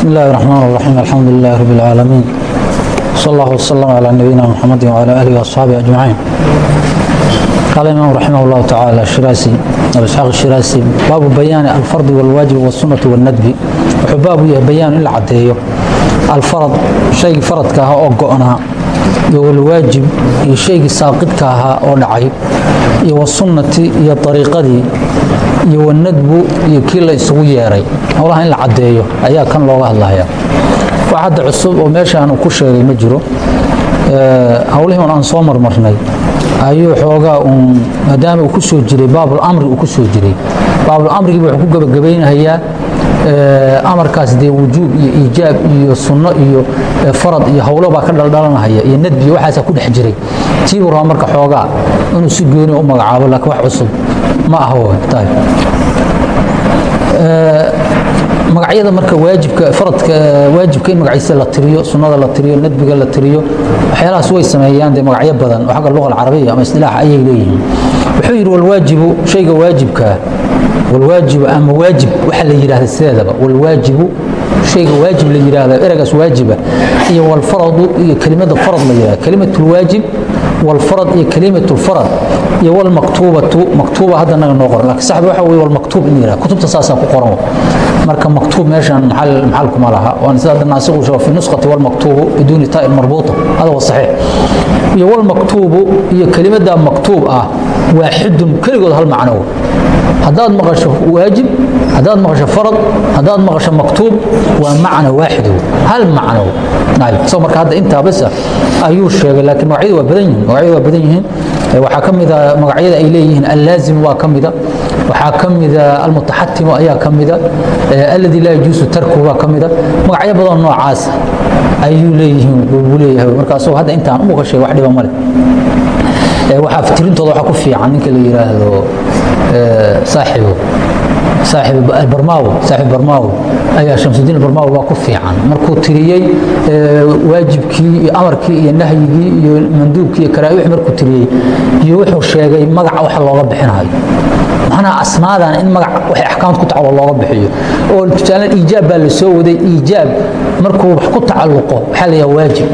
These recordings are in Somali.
بسم الله الرحمن الرحيم الحمد لله رب العالمين صلى الله وسلم على نبينا محمد وعلى آله وأصحابه أجمعين قال الإمام رحمه الله تعالى الشراسي أبو إسحاق الشراسي باب بيان الفرض والواجب والسنة والندب وحباب بيان إلا عديه الفرض شيء فرض كها أو قؤنا والواجب شيء ساقط كها أو دعي والسنة هي طريقة iyo wanadbu iyo kii la isugu yeeray. Howlaha in la caddeeyo ayaa kan looga hadlaya wax hadda cusub oo meeshaan ku sheegay ma jiro. Howlihii un aan soo marmarnay ayuu xoogaa uun maadaama uu ku soo jiray baabulamri uu ku soo jiray. Baabulamrigiiba wuxuu ku gabagabaynayaa amarkaas dee wujuub iyo iijaab iyo sunno iyo farad iyo howlo baa ka dhaldhalanahaya iyo nadbi iyo waxaasaa ku dhex jiray. Tiibuu rabaa marka xoogaa inuu si gooni u magacaabo laakiin wax cusub ma tahay. Magacyada marka waajibka faradka waajibka in magaciisa la tiriyo sunnada la tiriyo nadbiga la tiriyo waxyaalahaas way sameeyaan dee magacyo badan oo xagga luqa alcarabiya ama istilaaxa ayay leeyihiin. Wuxuu yidhi walwaajibu shayga waajibkaa wlwaajibu ama waajib waxa la yidhahda sideedaba wlwaajibu shayga waajib la yidhaahda eragaas waajiba iyo wlfaradu iyo kelimada farad la yidhahda kelimat lwaajib wlfarad iyo kelimat lfarad iyo wlmaktuubatu maktuuba hadda naga noo qoran laakiin saxda waxa weye wlmaktuub in la yidhahda kutubta saasaa ku qoran marka maktuub meeshan maxal kuma laha waan sida hadda naasigu sheego fi nusqati wlmaktuubu biduuni taai marbuuta hada waa saxiix iyo wlmaktuubu iyo kelimada maktuub ah waaxidun keligood hal macnow haddaad maqasho waajib haddaad maqasho farad haddaad maqasho maktuub waa macna waaxid hal macno so marka hadda intaa ayuu sheegay laakiin magacyadu waa badan yihiin magacyadu waa badan yihiin waxaa ka mida magacyada ay leeyihiin allaazim waa ka mida waxaa ka mida almutaxatimu ayaa ka mida alladii laa yajuusu tarku waa ka mida magacyo badan noocaas ayuu leeyihiin buu leeyahay marka hadda intaan umuka sheegay wax dhiba male waxaa tirintooda waxaa ku fiican ninka la yidhaahdo saaxibu saaxib barmaawi ayaa shamsudiin barmaawi waa ku fiican. Markuu tiriyey waajibkii iyo amarkii iyo nahyigii iyo manduubkii iyo karaawix markuu tiriyey iyo wuxuu sheegay magaca waxa looga bixinayo macnaha asmaadan in magac waxay axkaamta ku tacalluq looga bixiyo. Oo tusaale iijaab baa la waday. Iijaab markuu wax ku tacalluqo waxaa la waajib.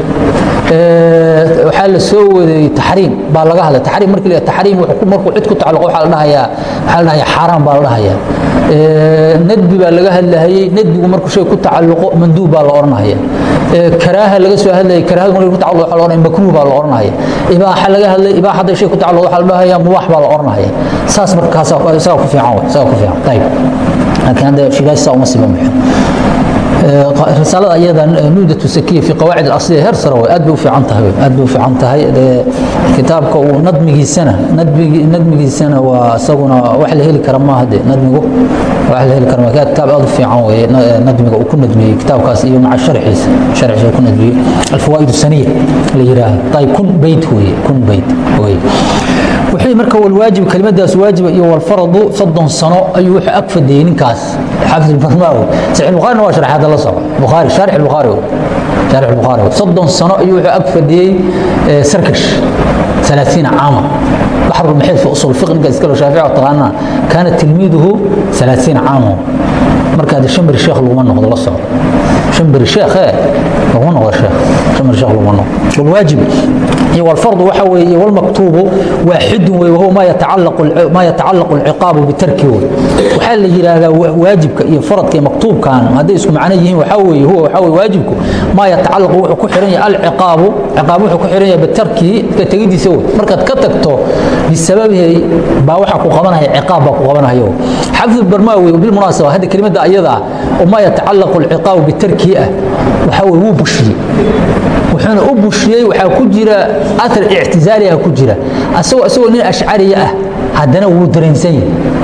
Waxaa la waday taxriim baa laga hadlay. Taxriim markii la taxriim markuu cid ku tacalluqo waxaa la dhahayaa waxaa la dhahayaa xaaraan baa la dhahayaa nadbi baa laga hadlahayey nadbigu markuu shay ku tacalluqo manduub baa la odhanaya karaaha laga soo hadlayay karaahadu markay ku tacalluqo waxaa la odhanaya makruuh baa la odhanaya ibaaxa laga hadlay ibaaxa hadday shay ku tacalluqo waxaa la dhahayaa mubaax baa la odhanaya saas markaas isagaa ku fiican way isagaa ku fiican. Ayib laakiin hadda shigaas saa uma risaalada ayadan eh, nuudatu sakiya fi qawaacid اlasliya heer sare way aad bay u tahay aad bay u tahay. Kitaabka uu nadmigiisana nadmigi nadmigiisana waa isaguna wax la heli kara maaha de nadmigu. Wax la heli kara maaha. Kitaab aad u fiican eh, nadmiga uu ku nadmiyey kitaabkaas iyo maca sharxiisa. Sharxiisa ku nadmiyey. Alfawaa'id saniya la yiraahdo. Tayib kun bayt weeye kun bayt weeye والواجب كلمة داس واجب إيو والفرض صد صنو أي وحي أكفى دين كاس حافظ البرماوي صحيح البخاري هو شرح هذا الله صار بخاري شارح البخاري شارح البخاري صد صنو أي وحي أكفى دين سركش ثلاثين عاما بحر المحيط في أصول الفقه قال اسكالو شافعي وطغانا كان تلميذه ثلاثين عاما مركا هذا شمبر الشيخ لغمان نقض الله صار شمبر الشيخ ايه لغمان نقض الشيخ شمبر الشيخ لغمان والواجب والفرض وحوي والمكتوب واحد وهو ما يتعلق ما يتعلق العقاب بتركه وحال يجي هذا واجبك فرض مكتوب كان هذا اسمه معناه وحوي هو وحوي واجبك ما يتعلق كحرية العقاب عقاب كحرية بتركه كتجدي سوى مركز كتكتو بسبب با waxa ku qabanaya ciqaab ku qabanaya xafid barmaawi بالمناسبه هذه كلمه ايضا وما يتعلق العقاب بتركه وحوي هو بشي wuxuuna u bushiyey waxaa ku jira athar ictizaaliga ku jira. Asagoo asagoo nin ashcariya ah haddana wuu dareensan yahay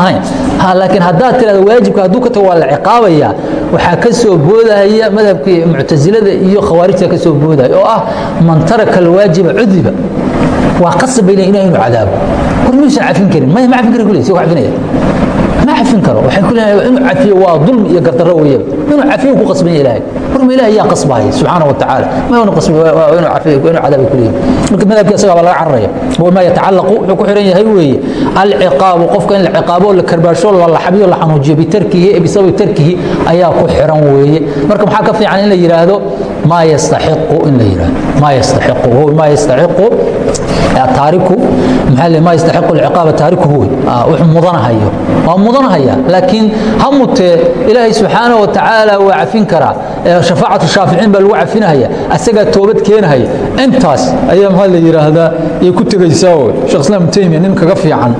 ahayn ha laakiin haddaad tirahdo waajibka hadduu ka tago waa la ciqaabaya. Waxaa ka soo boodahaya madhabkii muctasilada iyo khawaarijta ka soo boodaya oo ah man taraka alwaajiba cudiba. Waa qasab bay leeyihiin inuu cadaabo. War miyuusan cafin karin. Ma cafin kari kuley si cafinaya. Ma cafin karo. Waxay ku leeyahay inuu cafiyo waa dulmi iyo gardarro weeye inuu cafiyo ku qasban yahay ilaahay xurma ilahi yaa qasbahaya subxaana wa tacaala ma inu qasbi waa inu cafay waa inu cadaabay kuleeyahay marka madhabkii asagaa baa laga cararaya. Wama yatacallaqu wuxuu ku xiran yahay weeye alciqaabu qofka in la ciqaabo la karbaasho la laxabiyo la xanuujiyo bitarkihi bisababi tarkihi ayaa ku xiran weeye. Marka maxaa ka fiican in la yidhaahdo ma yastaxiqu in la yidhahdo ma yastaxiqu huwa ma yastaxiqu taariku maxaa le ma yastaxiqu alciqaaba taariku huwa. Ah, wuxuu mudanahayo. Waa mudanahaya laakiin ha mutee ilaahay subxaana wa tacaala waa cafin karaa shafaacat shaaficiin baa lagu cafinahaya asagaa toobad keenahaya. Intaas ayaa maxaa la yidhaahdaa ay ku tegaysaao shekh islam taymiya nin kaga fiican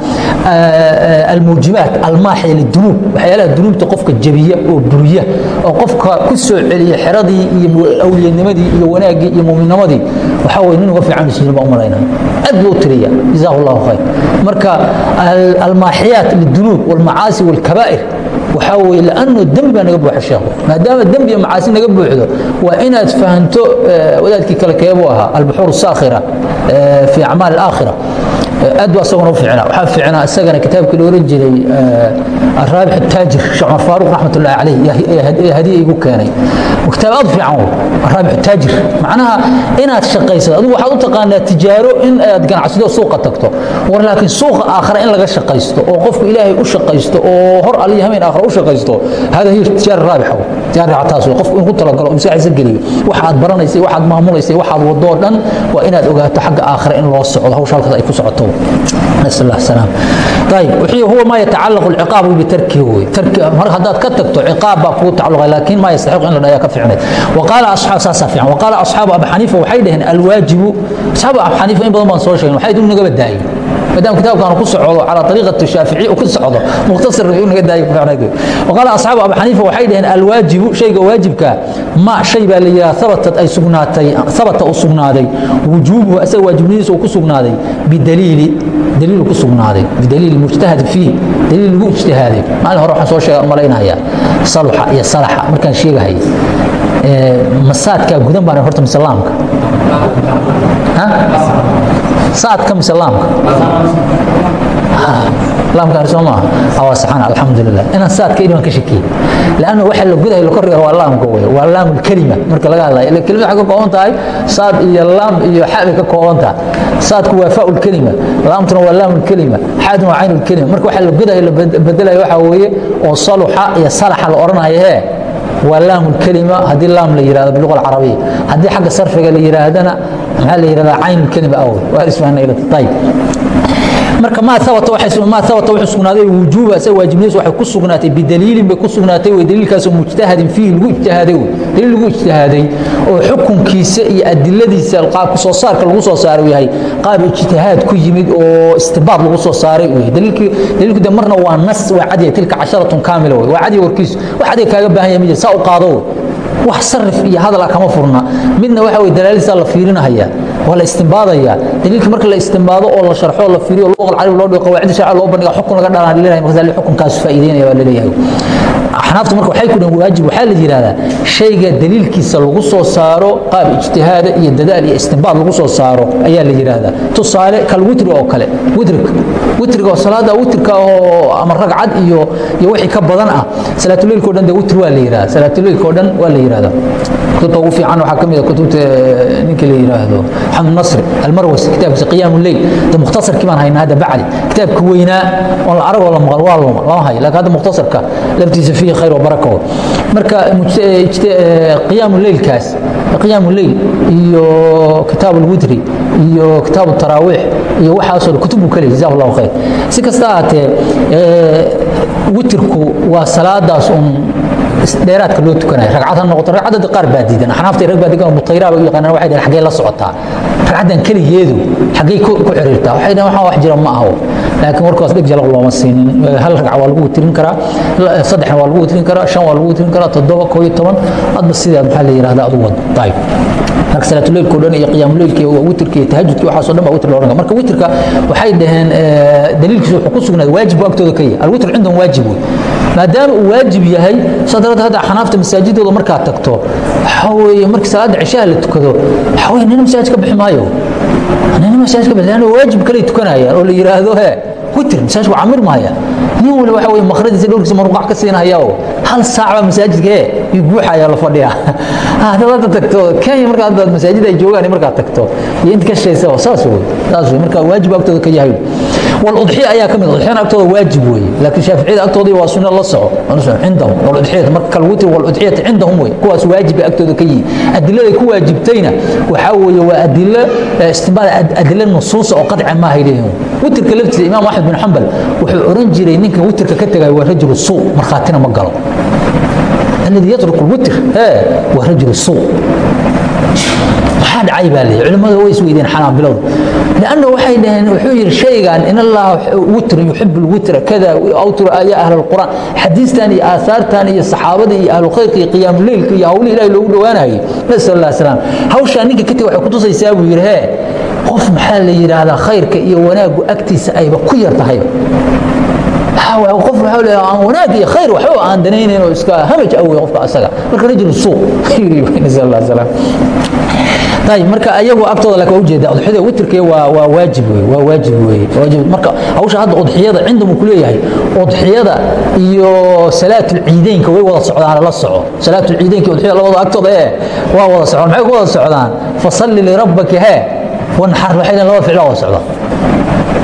almuujibaat almaaxia lidunuub waxyaalaha dunuubta qofka jabiya oo buriya oo qofka ku soo celiya xeradii iyo awliyanimadii iyo wanaaggii iyo muminnimadii waxaa way nin uga fiican isyiin baa u malaynaya aad buu u tiriya jazaahu allahu khayr. Marka almaaxiyaat lidunuub walmacaasi walkabaa'ir waxaa weye laanno dembi baa naga buuxa sheekhu. Maadaama dembi iyo macaasi naga buuxdo waa inaad fahanto wadaadkii kale keebuu ahaa albuxuur saakhira fi acmaal alaakhira aad bu asaguna u waxaa fiicnaa isagana kitaabkii la oran jiray eh, araabix ataajir sheekh cumar faaruq raxmatullahi calayh hadiya igu keenay. Kitaab aad fiican araabix taajir macnaha inaad shaqaysad adigu waxaad u taqaanaa tijaaro in aad ganacsado suuqa tagto. War laakiin suuqa aakhara in laga shaqaysto oo qofku ilaahay u shaqaysto oo hor aliyo hameen aakhara u shaqaysto hada hiya tijaara raabix taas oo qofku inuu talagalo maskaxdiisa geliyo waxaad baranaysay waxaad maamulaysay waxaad wado dhan waa inaad ogaato xagga aakhira in loo socdo hawsha halkaas ay ku socoto نسأل الله السلام طيب وحي هو ما يتعلق العقاب بتركه ترك مر هدات كتبت عقاب بقوة تعلق لكن ما يستحق ان لا يكفي عنه وقال اصحاب ساسا وقال اصحاب ابي حنيفه وحيدهن الواجب اصحاب ابي حنيفه ان بدل ما سو شيء وحيد maadaam kitaabkan ku socdo calaa ariiqati shaafici ku socdo mukhtasar wuxuu naga daayay waqaala asxaabu abu xaniifa waxay dhaheen alwaajibu shayga waajibka ma shay baa la yidhaha habatat ay sugnaatay habata u sugnaaday. Wujuubuhu asaga waajibnimadiisa uu ku sugnaaday bidaliili daliil ku sugnaaday bidaliil mujtahad fiih daliil lagu ijtihaaday. Maalin hore waxaan soo sheega malaynaaya saluxa iyo salaxa markaan sheegahaya masaadkaa gudan baan horta misalaamka saadka mislaamka laamka arsoma awa saxana alxamdulilah inaan saadka inaan ka shakiyey laanna waxa la gudahay la kordhiga waa laamka wey. Waa laam kelima marka laga hadlayo ila kelima waxay ka kooban tahay saad iyo laam iyo xa bay ka kooban tahay. Saadku waa faa kelima laamtuna waa laam kelima xaaduna waa cayn kelima marka waxa la gudahay la bedelayo waxa weeye oo saluxa iyo salaxa la oranayo hee waa laam kelima haddii laam la yiraahdo biluga alcarabiya. Haddii xagga sarfiga la yiraahdana maxaa la yirahdaa cayn kelima awd waa isfahanay ayib marka ma sabata waxay ma sabata wuxuu sugnaaday wujuuba asaga waajibniis waxay ku sugnaatay bidaliilin bay ku sugnaatay way daliilkaas oo mujtahadin fihi lagu ijtihaaday daliil lagu ijtihaaday oo xukunkiisa iyo adiladiisa qaab soo saarka lagu soo saaray yahay qaab ijtihaad ku yimid oo istibaad lagu soo saaray uu yahay. Daliilku de marna waa nas waa cadiya tilka casharatun kaamila waa cadiya warkiisu wax cadiya kaaga baahan yahay saa u qaado wax sarif iyo hadala ah kama furna. Midna waxa way dalaalisaa la fiirinahaya waa la istimbaadaya daliilka marka la istimbaado oo la sharxo oo la fiiriyo luqal carabi loo dhigo qawaacid sharci loo bandhiga xukun laga dhalaan leeyahay markaas xukunkaas faa'iideynaya waa leeyahay axnaaftu marka waxay ku waajib waxa la yiraahdaa shayga daliilkiisa lagu soo saaro qaab ijtihaad iyo dadaal iyo istinbaad lagu soo saaro ayaa la yiraahdaa tusaale kal witri oo kale witrika witriga oo salaada witrika oo ama ragcad iyo iyo wixii ka badan ah salaatul leelko dhan witri waa la yiraahdaa salaatul leelko dhan waa la yiraahdaa kutubta ugu fiican waxaa ka mid ah kutubta ninka la yiraahdo xamd nasri almarwasi kitaabkiisa qiyaam lleyl de mukhtasarkii baan haynaa hadda bacdi. Kitaabka weynaa oo la arag oo la maqal waa luma lama hayo laakiin hadda mukhtasarka laftiisa fiihi khayr barako marka qiyaam lleylkaas qiyaam lleyl iyo kitaab alwitri iyo kitaab taraawiix iyo waxaasoo kutub buu kaleeyay jazahu allahu khayr. Si kasta ahaatee witrku waa salaadaas un dheeraadka loo tukanayo. Ragcad ha noqoto ragcadda qaar baa diidan axnaafta rag baa diidan mutayraa bay u yaqaanaan waxay dhahan xaggee la socotaa. Ragcaddan keligeedu xaggee ku xiriirtaa waxay dhahan waxaan wax jira ma aho laakiin warkaas dheg jalaq looma siinin. Hal ragca waa lagu witrin karaa saddexna waa lagu witrin karaa shan waa lagu witrin karaa toddoba koo iyo toban adba sidaa maxaa la yidhahda adu wad ayib marka salaatuleylka o dhan iyo qiyaamuleylka iyo witrka iyo tahajudka waxaasoo dhan baa witr loo marka witrka waxay dhaheen daliilkiisa wuxuu ku sugnaaday waajib agtooda ka yahay. Alwitr cindahum waajib wey maadaama uu waajib yahay saa daraadeed hadda xanaafta masaajidooda markaad tagto waxaa weeye markii salaadda cishaha la tukado waxaa weeye nina masaajid ka bixi maayo. Nina masaajid ka bixi laanna waajib kaley tukanayaan oo la yidhaahdo he witr masaajidku camir maaya nin waliba waxa weeye makhradiisa dhowrkiisa maruqac ka siinaya oo hal saac baa masaajidka ee iyo guuxaya la fadhiya haddaad hadda tagto kenya marka hadda masaajid ay joogaan markaad tagto iyo inta ka shaysa saas wey saas wey marka waajib agtooda ka yahay والأضحية أيها كم الأضحية أكتوضة واجب وي لكن شافعية أكتوضة وسنة الله صعو عندهم والأضحية مركز الوتر والأضحية عندهم وي كواس واجب أكتوضة كي أدلة كوا واجبتين وحاول وأدلة استنبال أدلة النصوص أو قطع ما هي لهم وتر كلمت الإمام أحمد بن حنبل وأورنجي لينك وتر ككتة ورجل السوء مرخاتنا مقالوا الذي يترك الوتر ها ورجل السوء maxaa dhacay baa leeyahy culimmada way isweydeen xanaabiladu lanna waxay dhaheen wuxuu yidhi shaygan in allaha witr yuxibu lwitra kada awtru ya ahla alqur'aan xadiistan iyo aahaartan iyo saxaabada iyo ahlulkhayrka iyo qiyaamuleylka iyo hawlihi ilahi loogu dhowaanayay nabi sal allah slam hawshaa ninka ka tega waxay kutusaysaa buu yidhi hee qof maxaa la yidhaahdaa khayrka iyo wanaaggu agtiisa ayba ku yar waaa w qof waa le aan wanaag iyo khayr waxba aan danaynaynoo iska hamaj awey qofka asaga. Marka rajul suuq marka ayagu agtooda lak waa ujeeda udxyada witrke waa waajib w waa waajib wey waajib. Marka hawsha hadda udxiyada cindamu ku leeyahay. Udxiyada iyo salaatulciideynka way wada socdaan la soco. Salaatulciideynka udxiyada labada agtooda ee waa wada socdaan. Maxay ku wada socdaan? Fasalli lirabbaka hee eh, wanxar waxay dhan laba ficlo wada socda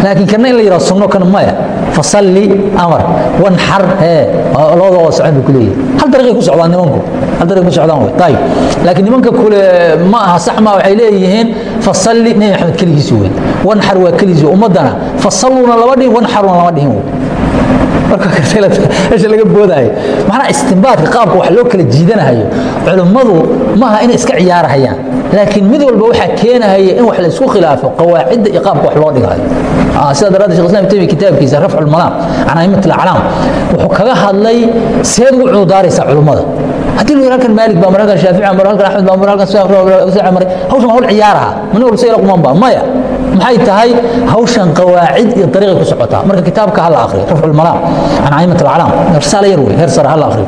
laakiin kana in la yidhaha sunno kana maya fasalli amar. Wanxar hee labada wada socon bay ku leeyihiin hal dariiqay ku socdaan nimanku? Hal dariiq ku socdaan wey ayib laakiin nimanka kule ma aha sax ma waxay leeyihiin fasalli nebi maxamed keligiisi wey wanxar waa keligiisi ummaddana. Fasalluuna lama dhihin wanxaruna lama dhihin wey meesha laga boodaayo. Macnaha istinbaadka qaabka wax loo kala jiidanahayo culimmadu maaha inay iska ciyaarahayaan laakiin mid walba waxaa keenahaya in wax la isku khilaafo qawaacidda iyo qaabka wax loo dhigayo. Sida daraaddeed shekh islam taymiya kitaabkiisa rafcu lmalaam can aimat alaclaam wuxuu kaga hadlay seed ugu cududaaraysaa culimmada. Haddii lu halkan maalik baa maray halkan shaafici baa maray halkan axmed baa maray halkan saafi maray hawshan waa hawl ciyaaraha mana walba sayla quman baa maya. Maxay tahay hawshan qawaacid iyo dariiqay ku socotaa? Marka kitaabka hala akhriyo rafcu lmalaam can aimat alaclaam risaala yar wey heer sare hala akhriyo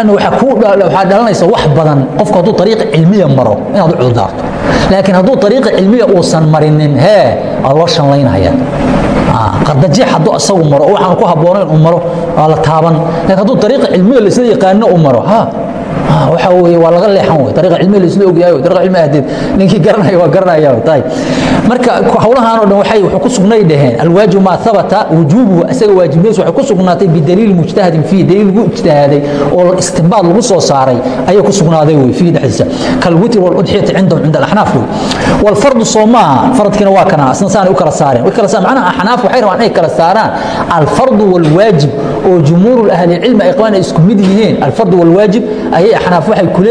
an waxaa dhalanaysa wax badan. Qofku hadduu ariiqa cilmiya maro inaad u cudurdaarto laakiin hadduu ariiqa cilmiya uusan marinin hee waa loo shanlaynaya. Ah, Ardajeex hadduu isagu maro waxaan ku habboonayn u maro waa la taaban. Lakin hadduu ariiqa cilmiya lasla yaqaano u maro waxa weeye waa laga leexan wey ariiqa cilmiya la isla ogyahay ariiqa cilmiya ahdeed ninkii garanaya waa garanaya ayib marka hawlahan oo dhan waxay wuxuu ku sugnay dhaheen. Alwaajib ma thabata wujubuhu isaga waajibnimadiisu waxay ku sugnaatay bidaliil mujtahadin fiihi daliil lagu ijtihaaday oo istinbaad lagu soo saaray ayay ku sugnaaday wey fiihi dhexdiisa kalwitr waludxiyati cindahum cinda alaxnaaf wey walfardu soo maaha faradkiina waa kana asna saanay u kala saareen. Way kala saareen macnaha axnaaf waxay rabaan inay kala saaraan. Alfardu walwaajib oo jumhuur ahli cilmi ay qabaan ay isku mid yihiin alfardu walwaajib ayay axnaaf waxay ku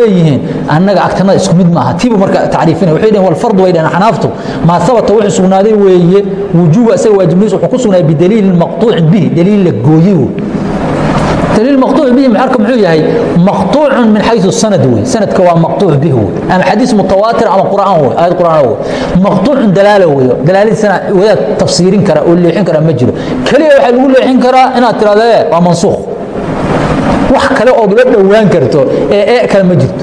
annaga agtanada isku mid maaha. Tiibu marka tacriifinaya waxay dhaheen walfardu way dhaheen axnaaftu maa habata wuxuu sugnaaday weeye wujuuba isaga waajibniis wuxuu ku sugnaaday bidaliilin maqtuucin bihi daliil la gooyey dliilmaqtuuc bihi marka muxuu yahay maqtuucun min xayu sanad wey sanadka waa maqtuuc bih wey ama xadiis mutawaatir ama qur'aan wey aayad qur'aan wey maqtuucun dalaala wey dalaaladisana wadaad tafsiirin kara oo leexin kara ma jiro keliya waxaa lagu leexin karaa inaad tirahdee waa mansuukh wax kale ood la dhowaan karto ee ee kale ma jirto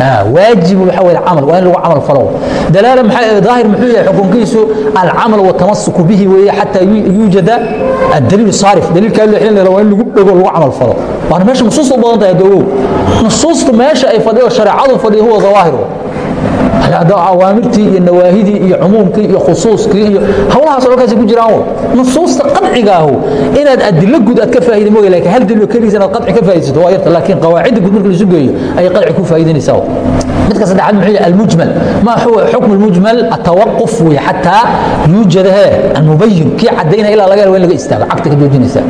Ah, waajib waa amal waa in lagu camal falo. Dalaala maxaa daahir muxuu yahay xukunkiisu alcamal watamasuku bihi weeye xataa yuujada adaliil saarif daliilkaa leexin leela waa in lagu dhego lagu camal falo. Waana meesha nusuus u badan tahay doogow nusuustu meesha ay fadhiyo shareecadu fadhiyo huwa zawaahiru awaamirtii iyo nawaahidii iyo cumuumkii iyo khusuuskii iyo hawlahaas halkaas ku jiraan nusuusta qadcigaahu inaad adilo guud aad ka faa'iida mooga laakiin hal daliil keligiis inaad qadci ka faa'iidaysato waa yarta laakiin qawaacidda guud marka lasu geeyo ayay qadci ku faa'iidanaysaa midka saddexaad muxuu yahay almujmal. Ma huwa xukm almujmal atawaquf wey xataa yuujada he almubayin kii caddaynaya ilaa laga helo in laga istaago. Cagta ka joojinaysa.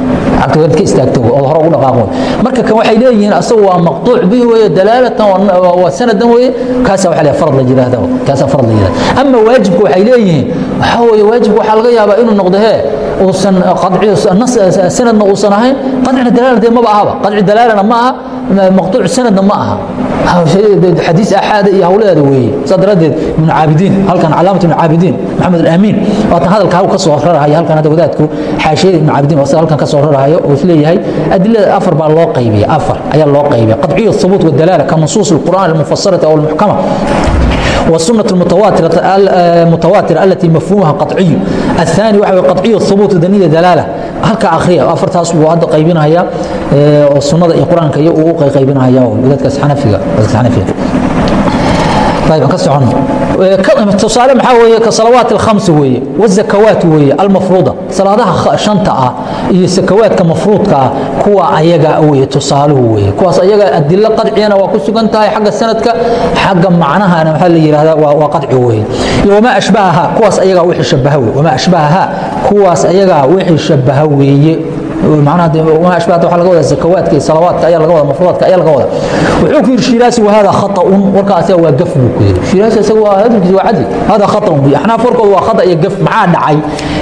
Cagta waad ka istaagto oo hore ugu dhaqaaqo marka kan waxay leeyihiin asagu waa maqtuuc bihi weeye dalaalatan waa sanadan weeye kaasaa waxa la farad la yiraahdo kaasaa farad la yiraahdo ama waajibka waxay leeyihiin waxa weeye waajibka waxaa laga yaabaa inuu noqdo hee uusan qadci sanadna uusan ahayn? Qadcina dalaalana dee maba ahaba. Qadci dalaalana ma aha maqtuuc sanadna ma aha. Xadiis axaada iyo hawladeeda weeye. Saa daraaddeed ibnu caabidiin halkan calaamat ibnu caabidiin maxamed alaamiin waatan hadalka haw ka soo rarahayo halkan hadda wadaadku xaashiyada ibnu caabidiin waa halkan ka soo rarahayo oo is leeyahay adilada afar baa loo qaybiya afar ayaa loo qaybiya qadciyu thubuut wadalaala ka nusuus alqur'aan almufasarati aw almuxkama والسنة المتواترة المتواترة التي مفهومها قطعي الثاني وحوي قطعي الثبوت دنيا دلالة هلك آخرية أفرتاس وهذا قيبينها هي السنة القرآن كي قيبينها هي وذلك حنفية حنفية طيب tusaale maxaa weeye ka salawaat alkhamsi weeye wazakawaat weeye almafruuda salaadaha shanta ah iyo sakawaadka mafruudka ah kuwa ayagaa weeye tusaaluhu weeye kuwaas ayaga adilo qadciyana waa ku sugan tahay xagga sanadka xagga macnahana maxaa la yidhahdaa waa qadci weeye iyo wamaa ashbahaha kuwaas ayagaa wixii shabaha weye wamaa ashbahaha kuwaas ayagaa wixii shabaha weeye manaa ashbaata waa laga wada sakawaadka iyo salawaadka ayaa laga wada mafruudaadka ayaa laga wada wuxuu ku yidhi shiiraasi wa hada khata'un. Warkaasiga waa gaf buu ku yidhi. Shiiraasi isaga waa hadalkiisa waa cadli. Hada khata'un buu axnaaf warkooda waa khata iyo gaf maxaa dhacay.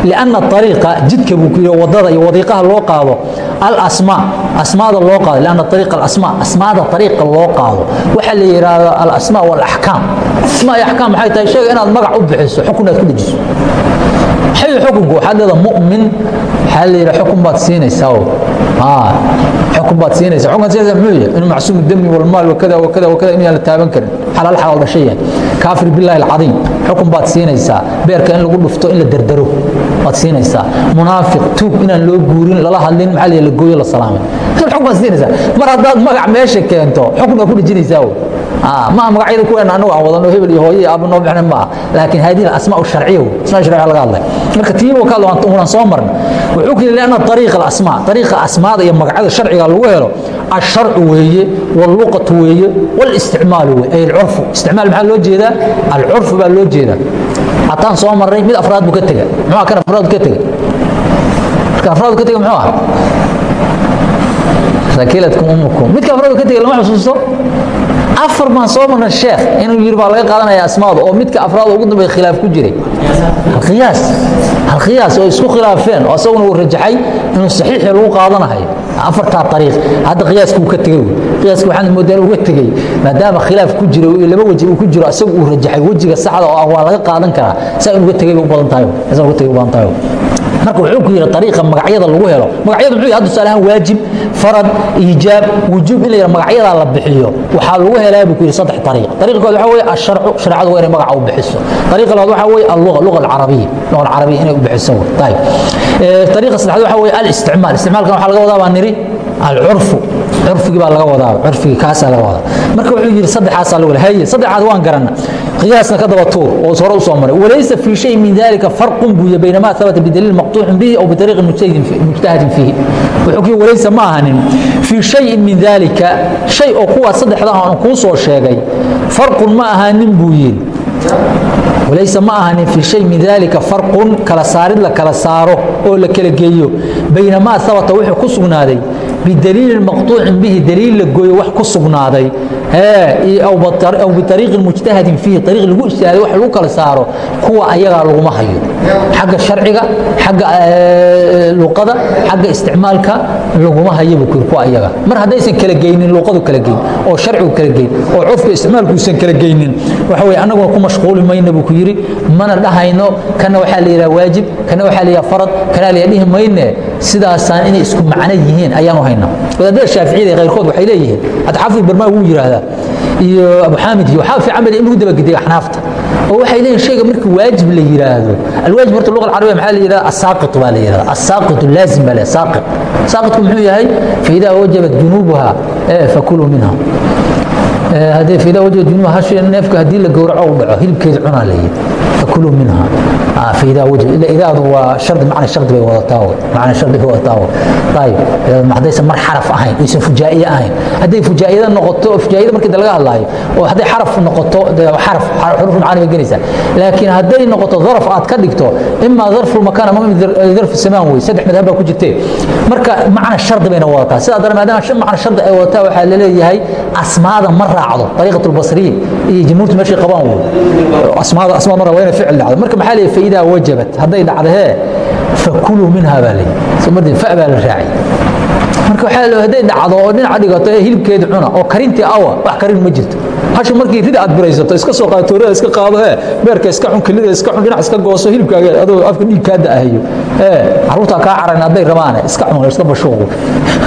Lianna طariiqa jidka buu ku yidhi waddada iyo wadiiqaha loo qaado. Alasmaa asmaada loo qaado. Lianna ariiqa alasmaa asmaada ariiqa loo qaado. Waxaa la yidhaahdo alasmaa waalaxkaam isma iyo axkaam maxay tahay? Sheega inaad magac u bixiso xukun aad ku dejiso. Xayu xukunku waxaad leeda mumin waxaa la yidha ah, xukun baad siinaysaa xukun baad siinaysa xukun siinaysa muxuu yahay inuu macsuum dami walmaal wakada wakada wakada inuu aan la taaban karin. Xalaal xalaal bashay yahay. Kaafir billahi alcadiim. Xukun baad siinaysaa. Beerka in lagu dhufto in la dardaro baad siinaysaa. Munaafiq tuug inaan loo guurin lala hadlin maxaa la yidha la gooyo la salaamay. Xukun baad siinaysaa. Mar haddaad magac meesha keento xukun baad ku dhejinaysaa maaha magacyada kuweena anagu aan wadano hebel iyo hooye iyo aabba noo bixna maaha laakiin haadihi asmaa sharciya asmaa sharciya laga hadlay. Marka tii waan soo marna wuxuu ku yidhi lianna ariiqa alasmaa. Ariiqa asmaada iyo magacyada sharciga lagu helo asharcu weeye walluqatu weeye walisticmaalu weye ay alcurfu. Isticmaal maxaa loo jeedaa? Alcurfu baa loo jeedaa. Hataan soo marnay mid afraad buu ka tega muxuu ah kan afraad ka tega marka afraad ka tega muxuu ah? Sakilatkum umukum midka afraad ka tega lama xusuusto? Afar baan soo marna sheekh inuu yiri baa laga qaadanaya asmaada oo midka afraad ugu dambeeya khilaaf ku jiray. Halqiyaas halqiyaas oo isku khilaafeen oo asaguna uu rajaxay inuu saxiix lagu qaadanayo. Afartaa ariiq hadda qiyaaska uu ka tegay qiyaaska waxaan moodaa uga tegay maadaama khilaaf ku jiro laba waji uu ku jiro asagu uu rajaxay wajiga saxda oo ah waa laga qaadan karaa. Saa in uga tegay u badan tahay marka wuxuu ku yiri ariiqa magacyada lagu helo. Magacyada muxuu yahay tusaale ahaan waajib farad iijaab wujuub in la yiraahdo magacyada la bixiyo. Waxaa lagu helaa buu ku yiri saddex ariiq ariiqa koowaad waxa weeye ash-sharcu sharcadu waa inay magaca u bixiso. Ariiqa labaad waxa weeye al-lugha lugha al-arabiyya lugha al-arabiyya inay u bixiso. Tayib ee ariiqa saddexaad waxa weeye al-isticmaal. Isticmaalkan waxa laga wadaa baa niri al-urfu curfigiibaa laga wadaaba curfigii kaasaa laga wadaa. Marka wuxuu yidhi saddexaasaa lagu haye saddexaad waan garanna qiyaasna ka daba tuur oo hore u soo maray. Walaysa fii shay min dalika farqun buuya baynamaa habata bidaliil maqtuucin bihi aw biariiqi mujtahadin fiihi. Wuxuu kuyii walaysa ma ahanin fii shayin min daalika shay oo kuwaas saddexdaha aan kuu soo sheegay farqun ma ahanin buu yidhi walayse ma ahanin fii shay min daalika farqun kala saarid la kala saaro oo la kala geeyo baynamaa habata wuxuu ku sugnaaday bidaliilin maqطuucin bihi daliil la gooyo wax ku sugnaaday bariiqi mujtahadin fiih ariiq lagu ijtihaaday wax lagu kala saaro kuwa ayagaa laguma hayo. Xagga sharciga xagga eh, eh, luqada xagga isticmaalka laguma hayo buu kuwi kuwa ayaga. Mar haddaysan kala geynin luqadu kala geyn oo sharcigu kala geyn oo codka isticmaalkuusan kala geynin waxa weye annaguna ku mashquuli mayna buu ku yidhi mana dhahayno kana waxaa la yidhaha waajib kana waxaa la yidhaha farad kana la yidhaha dhihi mayne sidaasaan inay isku macno yihiin ayaanu haynaa wadaadada shaaficiyada ee qayrkood waxay leeyihiin hadda xaafid barmaa wuu yidhaahdaa yiraahdaa iyo abu xaamid iyo waxa fiican baa inuu daba gidiyo xanaafta. Oo waxay leeyihiin shayga marka waajib la yiraahdo. Alwaajib horta luqada carabiga maxaa la yiraahdaa? As-saqit baa la yiraahdaa. As-saqit laazim baa la saqit saqitku muxuu yahay? Fa idaa wajabat junubuha fakulu minha. Wajha junuba hashi neefka haddii la gowraco u dhaco hilibkeeda cunaa la yidhi. Fakuluu minha idaadu waa hardi macna hardi bay wadataa macna hardi bay wadataa ayib haddaysan mar xaraf ahayn aysan fujaa'iye ahayn hadday fujaa'iyada noqoto fujaa'iyada markii laga hadlaayo oo hadday xaraf noqoto xaraf xuruuf macani bay gelaysaa laakiin hadday noqoto daraf aad ka dhigto imaa darful makaan ama darf samaan wey saddex madhab baa ku jirte marka macna shardi bayna wadataa sidaa dara maadaama macna shardi ay wadataa waxaa la leeyahay asmaada ma raacdo ariiqat lbasriyin iyo jumhuurtu meeshay qabaan wey asmaada asmaad ma raacdo waa inay ficil dhacdo marka maxaa leeyahay faidaa wajabat hadday dhacdahee fakuluu minhaa baa lay somadin fa baa la raacay marka waaa hadday dhacdo oo dhinaca dhigato ee hilibkeeda cuna oo karintii awa wax karin ma jirto hashu markii rida aad biraysato iska soo qaado toorada iska qaado ee beerka iska xun kilida iska xun dhinac iska gooso hilibkaaga adoo afka dhiig kaa da'ahayo ee carruurta kaa carayn hadday rabaane iska xun iska bashuuqo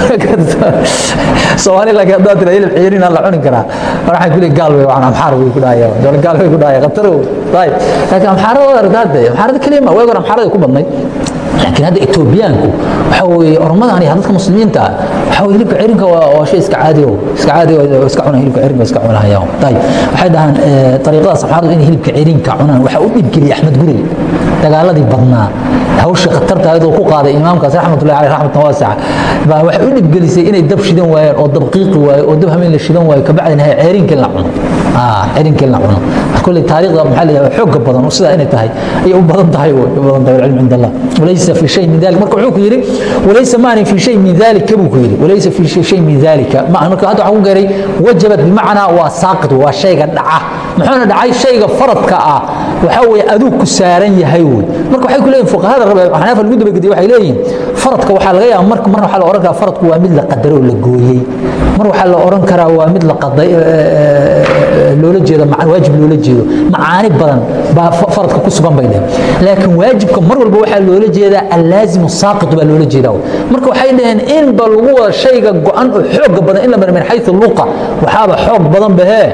soomaali laakiin haddaad tira hilib ciyariin aan la cunin karaa. Waxaan kule gaal wey waan amxaar wey ku dhahaya. Doole gaal wey ku dhahaya khatar wey laakiin amxaarada wadaartaade amxaarada kelima waagor amxaarada ku badnayd laakiin hadda etoobiyaanku waxa weeye oromadan iyo dadka muslimiinta waxa weeye hilibka cirinka waa shay iska caadi iska caadi iska cuna hilibka cirinka iska cunahaya tayib waxay dhahaan dariiqadaas saxaabadu in hilibka cirinka cunaan. Waxa u dhibgeliyay axmed gurey dagaaladii badnaa. Hawsha khatarta ahayd oo ku qaaday imaamkaas raxmatullahi caleyh raxmatan waasica. Baa waxay u dhibgelisay inay dab shidan waayeen oo dab qiiqi waayo oo dab hameen la shidan waayo kabacdina cirinka la cuno. Cirinka la cuno kole taarikhda maa la ah waa xooga badan sidaa inay tahay ayay u badan tahay u badan tahay alcilm cind allah walaysa fi shay min dalik marka wuxuu ku yidhi walaysa ma aanin fi shay min dalika buu ku yidhi. Walaysa fi shay min dalika ma aha marka hadda waxaan ku garay wajabat bimacnaa waa saaqid waa shayga dhaca muxuuna dhacay shayga faradka ah waxaa weeye aduu ku saaran yahay wey marka waxay ku leeyihiin fuqahada xanaaf lagu dabagediye waxay leeyihiin faradka waxaa laga yaaba marka marna waxaa la oran karaa faradku waa mid la qadaray oo la gooyey. Mar waxaa la oran karaa waa mid la qaday loola jeedo waajib loola jeedo. Macaani badan baa faradka ku sugan bay dhaheen. Laakiin waajibka mar walba waxaa loola jeedaa allaazimu saaqit baa loola jeedaa. Marka waxay dhaheen in ba lagu wada shayga go-an oo xooga badan in la mara min xayu luqa waxaaba xoog badan bahee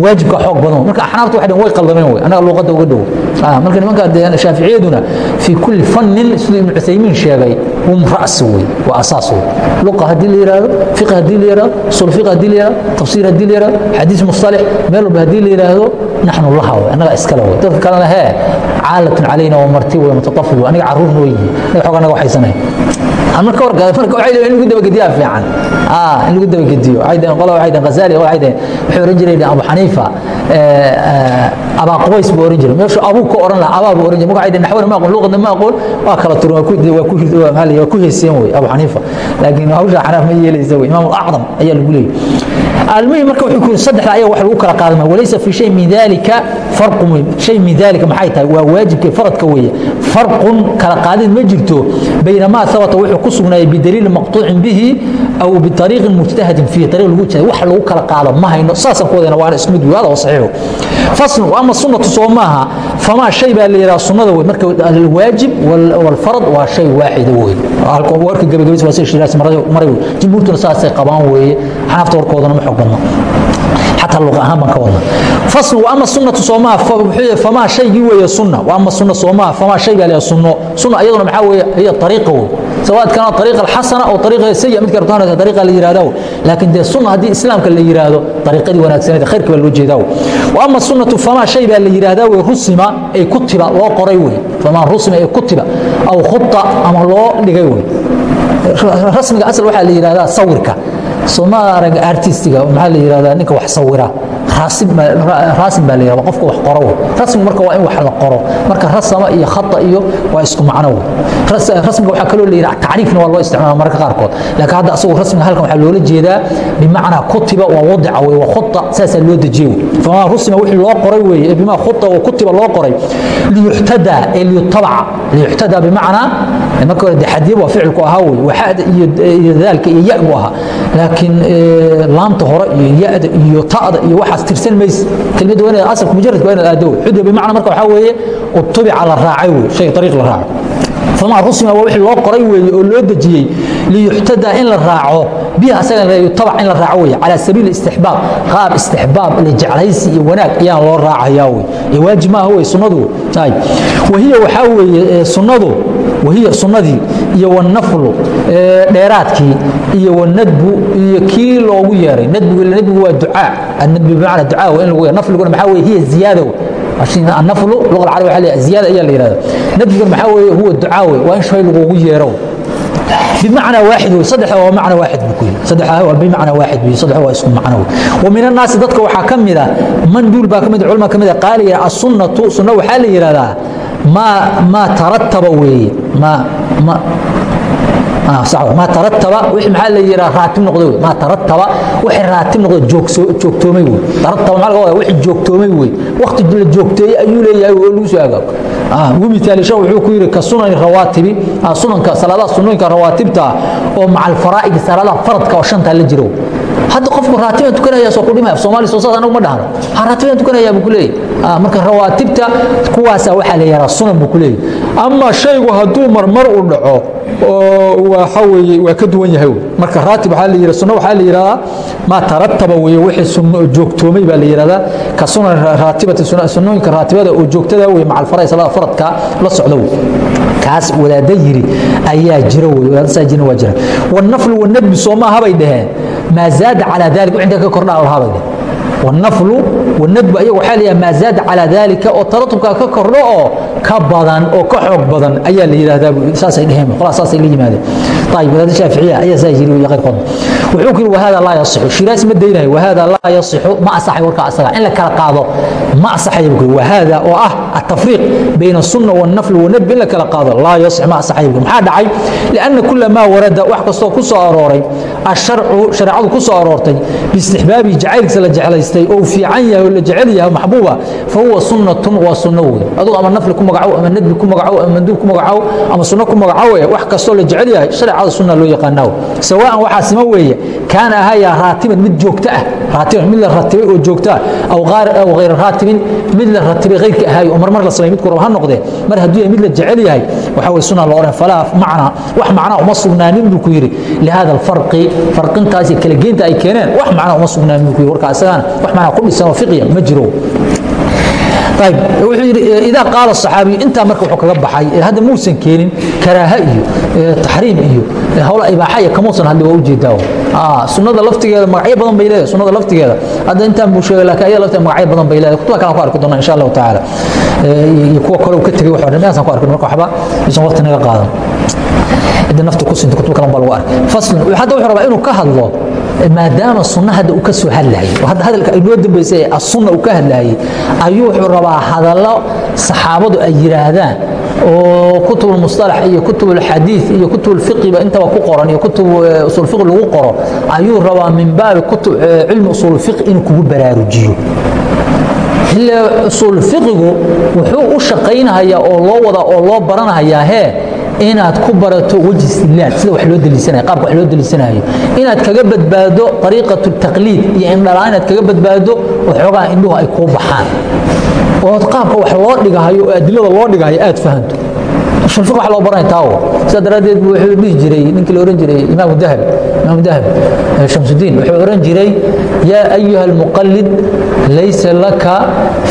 waajibka xoog badan. Marka axnaafta waxay dhaheen way qaldameen way. Anaga luuqadda uga dhow. Ah, marka nimanka dee shaaficiyaduna fii kulli fannin siduu ibnu cuthaymiin sheegay um ra'si wey waa asaas wey luqa haddii la yidhaahdo fiqh haddii la yidhaahdo usul fiqh haddii la yidhahdo tafsiir haddii la yidhahdo xadiis mustalax meel walba haddii la yidhaahdo naxnu laha wey anaga iskale wey dadka kalena hee caalatun calayna wa marti wey mutatafilu aniga carruurna weyihi anaga xoog anaga waxaysanayn waxaysanay marka warka marka waxay leeyihiin in lagu daba gediyaa fiican ah in lagu daba gediyo waxay dhahan qolo waxay dhahan ghazali waxay dhahan wuxuu oran jiray abu xaniifa aba qabays buu oran jiray meeshu abu ka oran lahaa abaa buu oran jiray marka waxay dhahan naxwana ma aqoon luqadna ma aqoon waa kala turin waa ku waa ku maxaa waa ku heeseen way abu xaniifa laakiin hawsha xanaaf ma yeelaysa way imaam al-acdam ayaa lagu leeyahay المهم marka wuxuu ku saddex ayaa wax lagu kala qaadama walaysa fi shay min dalika farq shay min dalika maxay tahay waa waajibka faradka weeye farq kala qaadid ma jirto baynama thabata wuxuu ku sugnaayay bidaliil maqtuucin bihi aw bitariiq mujtahad fihi tariiq lagu jeedo wax lagu kala qaado ma hayno saasan ku wadana waa isku mid wada oo saxiix fasl ama sunnatu soomaha fama shay baa leeyahay sunnada way marka alwaajib wal farad waa shay waahid way halka warka gabagabis waa shay shiraas maray jumhuurtuna saasay qabaan weeye xanaafta warkoodana ma xog badna حتى اللغة أهم من كونا فصل وأما السنة صوما فما شيء هو سنة وأما السنة صوما فما شيء عليها سنة سنة أيضا محاوية هي الطريقة sawaadkana ariiqa rasmiga asal waxaa la yidhahdaa sawirka. Soo ma arag artistiga maxaa la yidhahdaa ninka wax sawira raasim baa la qofka wax qoro rasmiga marka waa in wax la qoro. Marka rasama iyo khata iyo waa isku macno rasmiga waxaa kaloo yidhaha tacriifna waa loo isticmaala mararka qaarkood. Laakiin hadda asagu rasmiga halkan waxaa loola jeedaa bimacnaa kutiba waa wadica wey waa khuta saasaa loo dejiye wey. Famaa rusima wixii loo qoray weeye bimaa khuta wa kutiba loo qoray. Liyuxtadaa ee liyutabaca liyuxtadaa bimacnaa marka hore de waa ficilku ahaa wey waxaada iyo daalka iyo ya buu ahaa laakiin laamta hore iyo ya-da iyo ta'da iyo waxaas tirsan mayse kelmadda waa inaad asalka mujaradka waa inaad aado wey xudda bimacna marka waxaa weeye utubica la raacay wey shay ariiq la raaco mafhuuma rusima waa wixii loo qoray weeye oo loo dejiyey liyuxtadaa in la raaco bihi asaga yutabac in la raaco weeye calaa sabiili istixbaab qaab istixbaab la jeclaysi iyo wanaag ayaa loo raacayaa wey ee waajib maaha wey sunnadu. Wahiya waxaa weeye sunnadu wahiya sunnadii iyo wanaflu dheeraadkii iyo wanadbu iyo kii loogu yeeray. Nadbigu waa ducaa. Anadbi bimacna ducaa in lagu yeer nafliguna maxaa weye hiya ziyaada النفل لغه العربية waxaa زيادة ayaa la yidhahda nadbiguna maxaa weeye huwa ducaa wey waa in shay lagugu yeero بمعنى واحد wey saddex waa macna waaxid buu ku yidhi saddex waa bimacna waaxid buu saddex waa isku macno wey ومن الناس dadka waxaa ka mid ah man duul baa ka mid culama ka mid ah qaali ya الsunnatu sunna waxaa la yidhahdaa ما ما ترتب weeye ما ما Ah, ma taraaba maaa la yiaa raatib noda w ma taraaba w raatib noqda joogtoomay wey. Taraaba maa laga wada w joogtoomay wey. Wakti la joogteeye ayuu leeyahay oo lagu soo agaag wmitaalisha ah, wuxuu ku yidhi ka sunani rawaatibi. Ah, sunanka salaadaha sunnooyinka rawaatibta oo macal faraa'idi salaadaha faradka oo shanta la jiro hadda qofku raatibaan tukanaya soo ku dhimaya soomaali soo saas anagu ma dhahno. Ha raatibaan tukanaya buu ku leeyahay. Marka rawaatibta kuwaasa waxaa la yidhaha sunan buu ku leeyahay. Ama shaygu hadduu marmar u dhaco oo waxa weeye waa ka duwan yahay marka raatib waxaa la yidhaha sunno waxaa la yidhahdaa ma tarataba weeye wixii sunno joogtoomay baa la yidhahdaa ka sunan raatibati sunnooyinka raatibada oo joogtada weeye maca alfaraa salaada faradka la socda wey kaas wadaada yiri ayaa jira waa jira. Wanaflu wanadbi soo maaha bay dhaheen. Maa zaada calaa dalik wixii ka kordhaa lahaa ka badan oo ka xoog badan ayaa la yiaahdasaasay dheheen qolaa saasay la yimaadeen. Ayib wadaadda shaaficiya ayaa saa yiri wey qayrkood wuxuu ku wahada laa yasixu. Shiraas ma daynayo wahada laa yasixu. Ma asaxay warka asaga in la kala qaado ma asaxay buu yiri wahada oo ah at-tafriq bayna sunna wa nafl wa nadb in la kala qaado laa yasix ma asaxay buu maxaa dhacay? Lianna kullama warada wax kasto ku soo arooray asharcu sharciyadu ku soo aroortay biistihbaabi jacaylkiisa la jeclaystay oo fiican yahay oo la jecel yahay maxbuuba fa huwa sunnatun wa sunnawi adu ama nafl ku magacow ama nadbi ku magacow ama manduub ku magacow ama sunno ku magacow wax kastoo la jecel yahay shareecada sunna loo yaqaanaa sawaan waxaa sima weeye kaana ahaya raatiban mid joogto ah raatiban mid la ratibay oo joogto ah aw ghayr raatibin mid la ratibay ghayrka ahay oo marmar la sameeyay mid ku raba ha noqdee. Mar hadduu yahay mid la jecel yahay waxa way sunna loo oran falaa macna wax macna uma sugnaanin buu ku yiri lihada alfarqi farqintaasi kala geynta ay keeneen wax macna uma sugnaanin buu ku yiri warka asagana wax macna ku dhisan oo fiqiya ma jiro wuuu yidhi eh, idaa qaala saxaabiyu intaa marka wuxuu kaga baxay eh, hadda muusan keenin karaaha iyo eh, taxriim iyo howla ibaaxaya kamuusan hadli waa u jeedaa ah, sunnada laftigeeda magacyo badan bay leedahay sunnada laftigeeda. Hadda intaan buu sheegay laakiin ayada lafteeda magacyo badan bay leedahay. Kutuba kalaan ku arki doonaa insha allahu tacaala. Iyo kuwa kale uu ka tegay wax o dhan intaasaan ku arki doon marka waxba isan waqti naga qaadan cidii naftu ku sinto kutub kalan lagu arkay faslun hadda wuxuu rabaa inuu ka hadlo maadaama sunna hadda uu ka soo hadlahayay hadda hadalka inoo dambaysay as sunna uu ka hadlahayay ayuu wuxuu rabaa hadallo saxaabadu ay yiraahdaan oo kutub mustalax iyo kutub xadiiث iyo kutub fiqiba intaba ku qoran iyo kutub eh, usul lagu qoro ayuu rabaa min baabi kutub eh, cilmi usul inuu kugu baraarujiyo. Ila usul wuxuu u shaqaynayaa oo loo wadaa oo loo baranayaa hee inaad ku barato weji sida wax loo daliisanayo qaabka wax loo daliisanayo. Inaad kaga badbaado ariiqatu taqliid iyo indhalaan inaad kaga badbaado oo xoogaa indhuhu ay kuu baxaan. Oo qaabka wax loo dhigahayo oo adilada loo dhigahayo aad fahanto. Wax loo baranay taawo. Sidaa daraaddeed buu wuxuu dhihi jiray ninkii la oran jiray imaamu dahabi imaamu dahabi shamsudiin wuxuu oran jiray yaa ayuha almuqallid laysa laka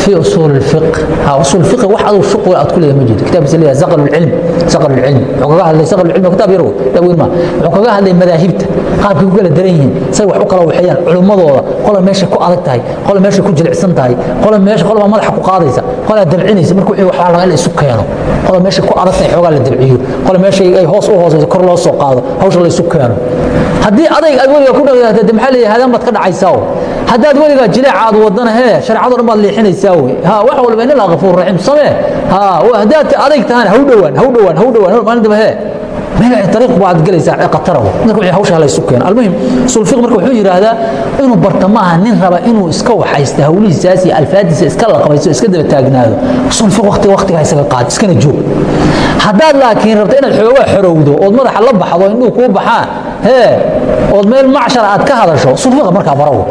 fi usuul الfiq ha usuul fiq wax aduu shuqul aad ku leeyahay ma jirto kitaab isla zaqal العلم zaqal العلم wuxuu kaga hadlay zaqal العلم kitaab yar kitaab weyn ma wuxuu kaga hadlay madaahibta qaabkay ku kala daran yihiin say wax u kala waxayaan culimmadooda qola meesha ku adag tahay qola meesha ku jilicsan tahay qola meesha qola madaxa ku qaadaysa qola dabcinaysa marka wixii waxa laga isu keeno qola meesha ku adag tahay xoogaa la dabciyo qola meesha ay hoos u hoosayso kor loo soo qaado hawsha la isu keeno haddii adayg aad weligaa ku dhaqaaqda de maxaa leeyahay hadaan baad ka dhacaysaa haddaad weligaa jileeca aad wadana hee shareecado dhan baad liixinaysaa wey ha wax walba in ilaa qafuur raxiim samee ha haddaad adayg tahana haw dhowaan haw dhowaan haw dhowaan maalintaba hee. Baad gelaysaa ataraw marka hawshaa laysu keeno almuhim sulfiq marka wuxuu yidhaahdaa inuu barta maaha nin raba inuu iska waxaysto hawlihiisaas iyo alfaadiisa iska laqabayso iska daba taagnaado. Sulfiq waqti waqtigaa isaga qaad iskana joog. Haddaad laakiin rabta inaad xoogaa xorowdo ood madaxa la baxdo indhuu kuu baxaan ood meel macshar aad ka hadasho fiqh markaa barawo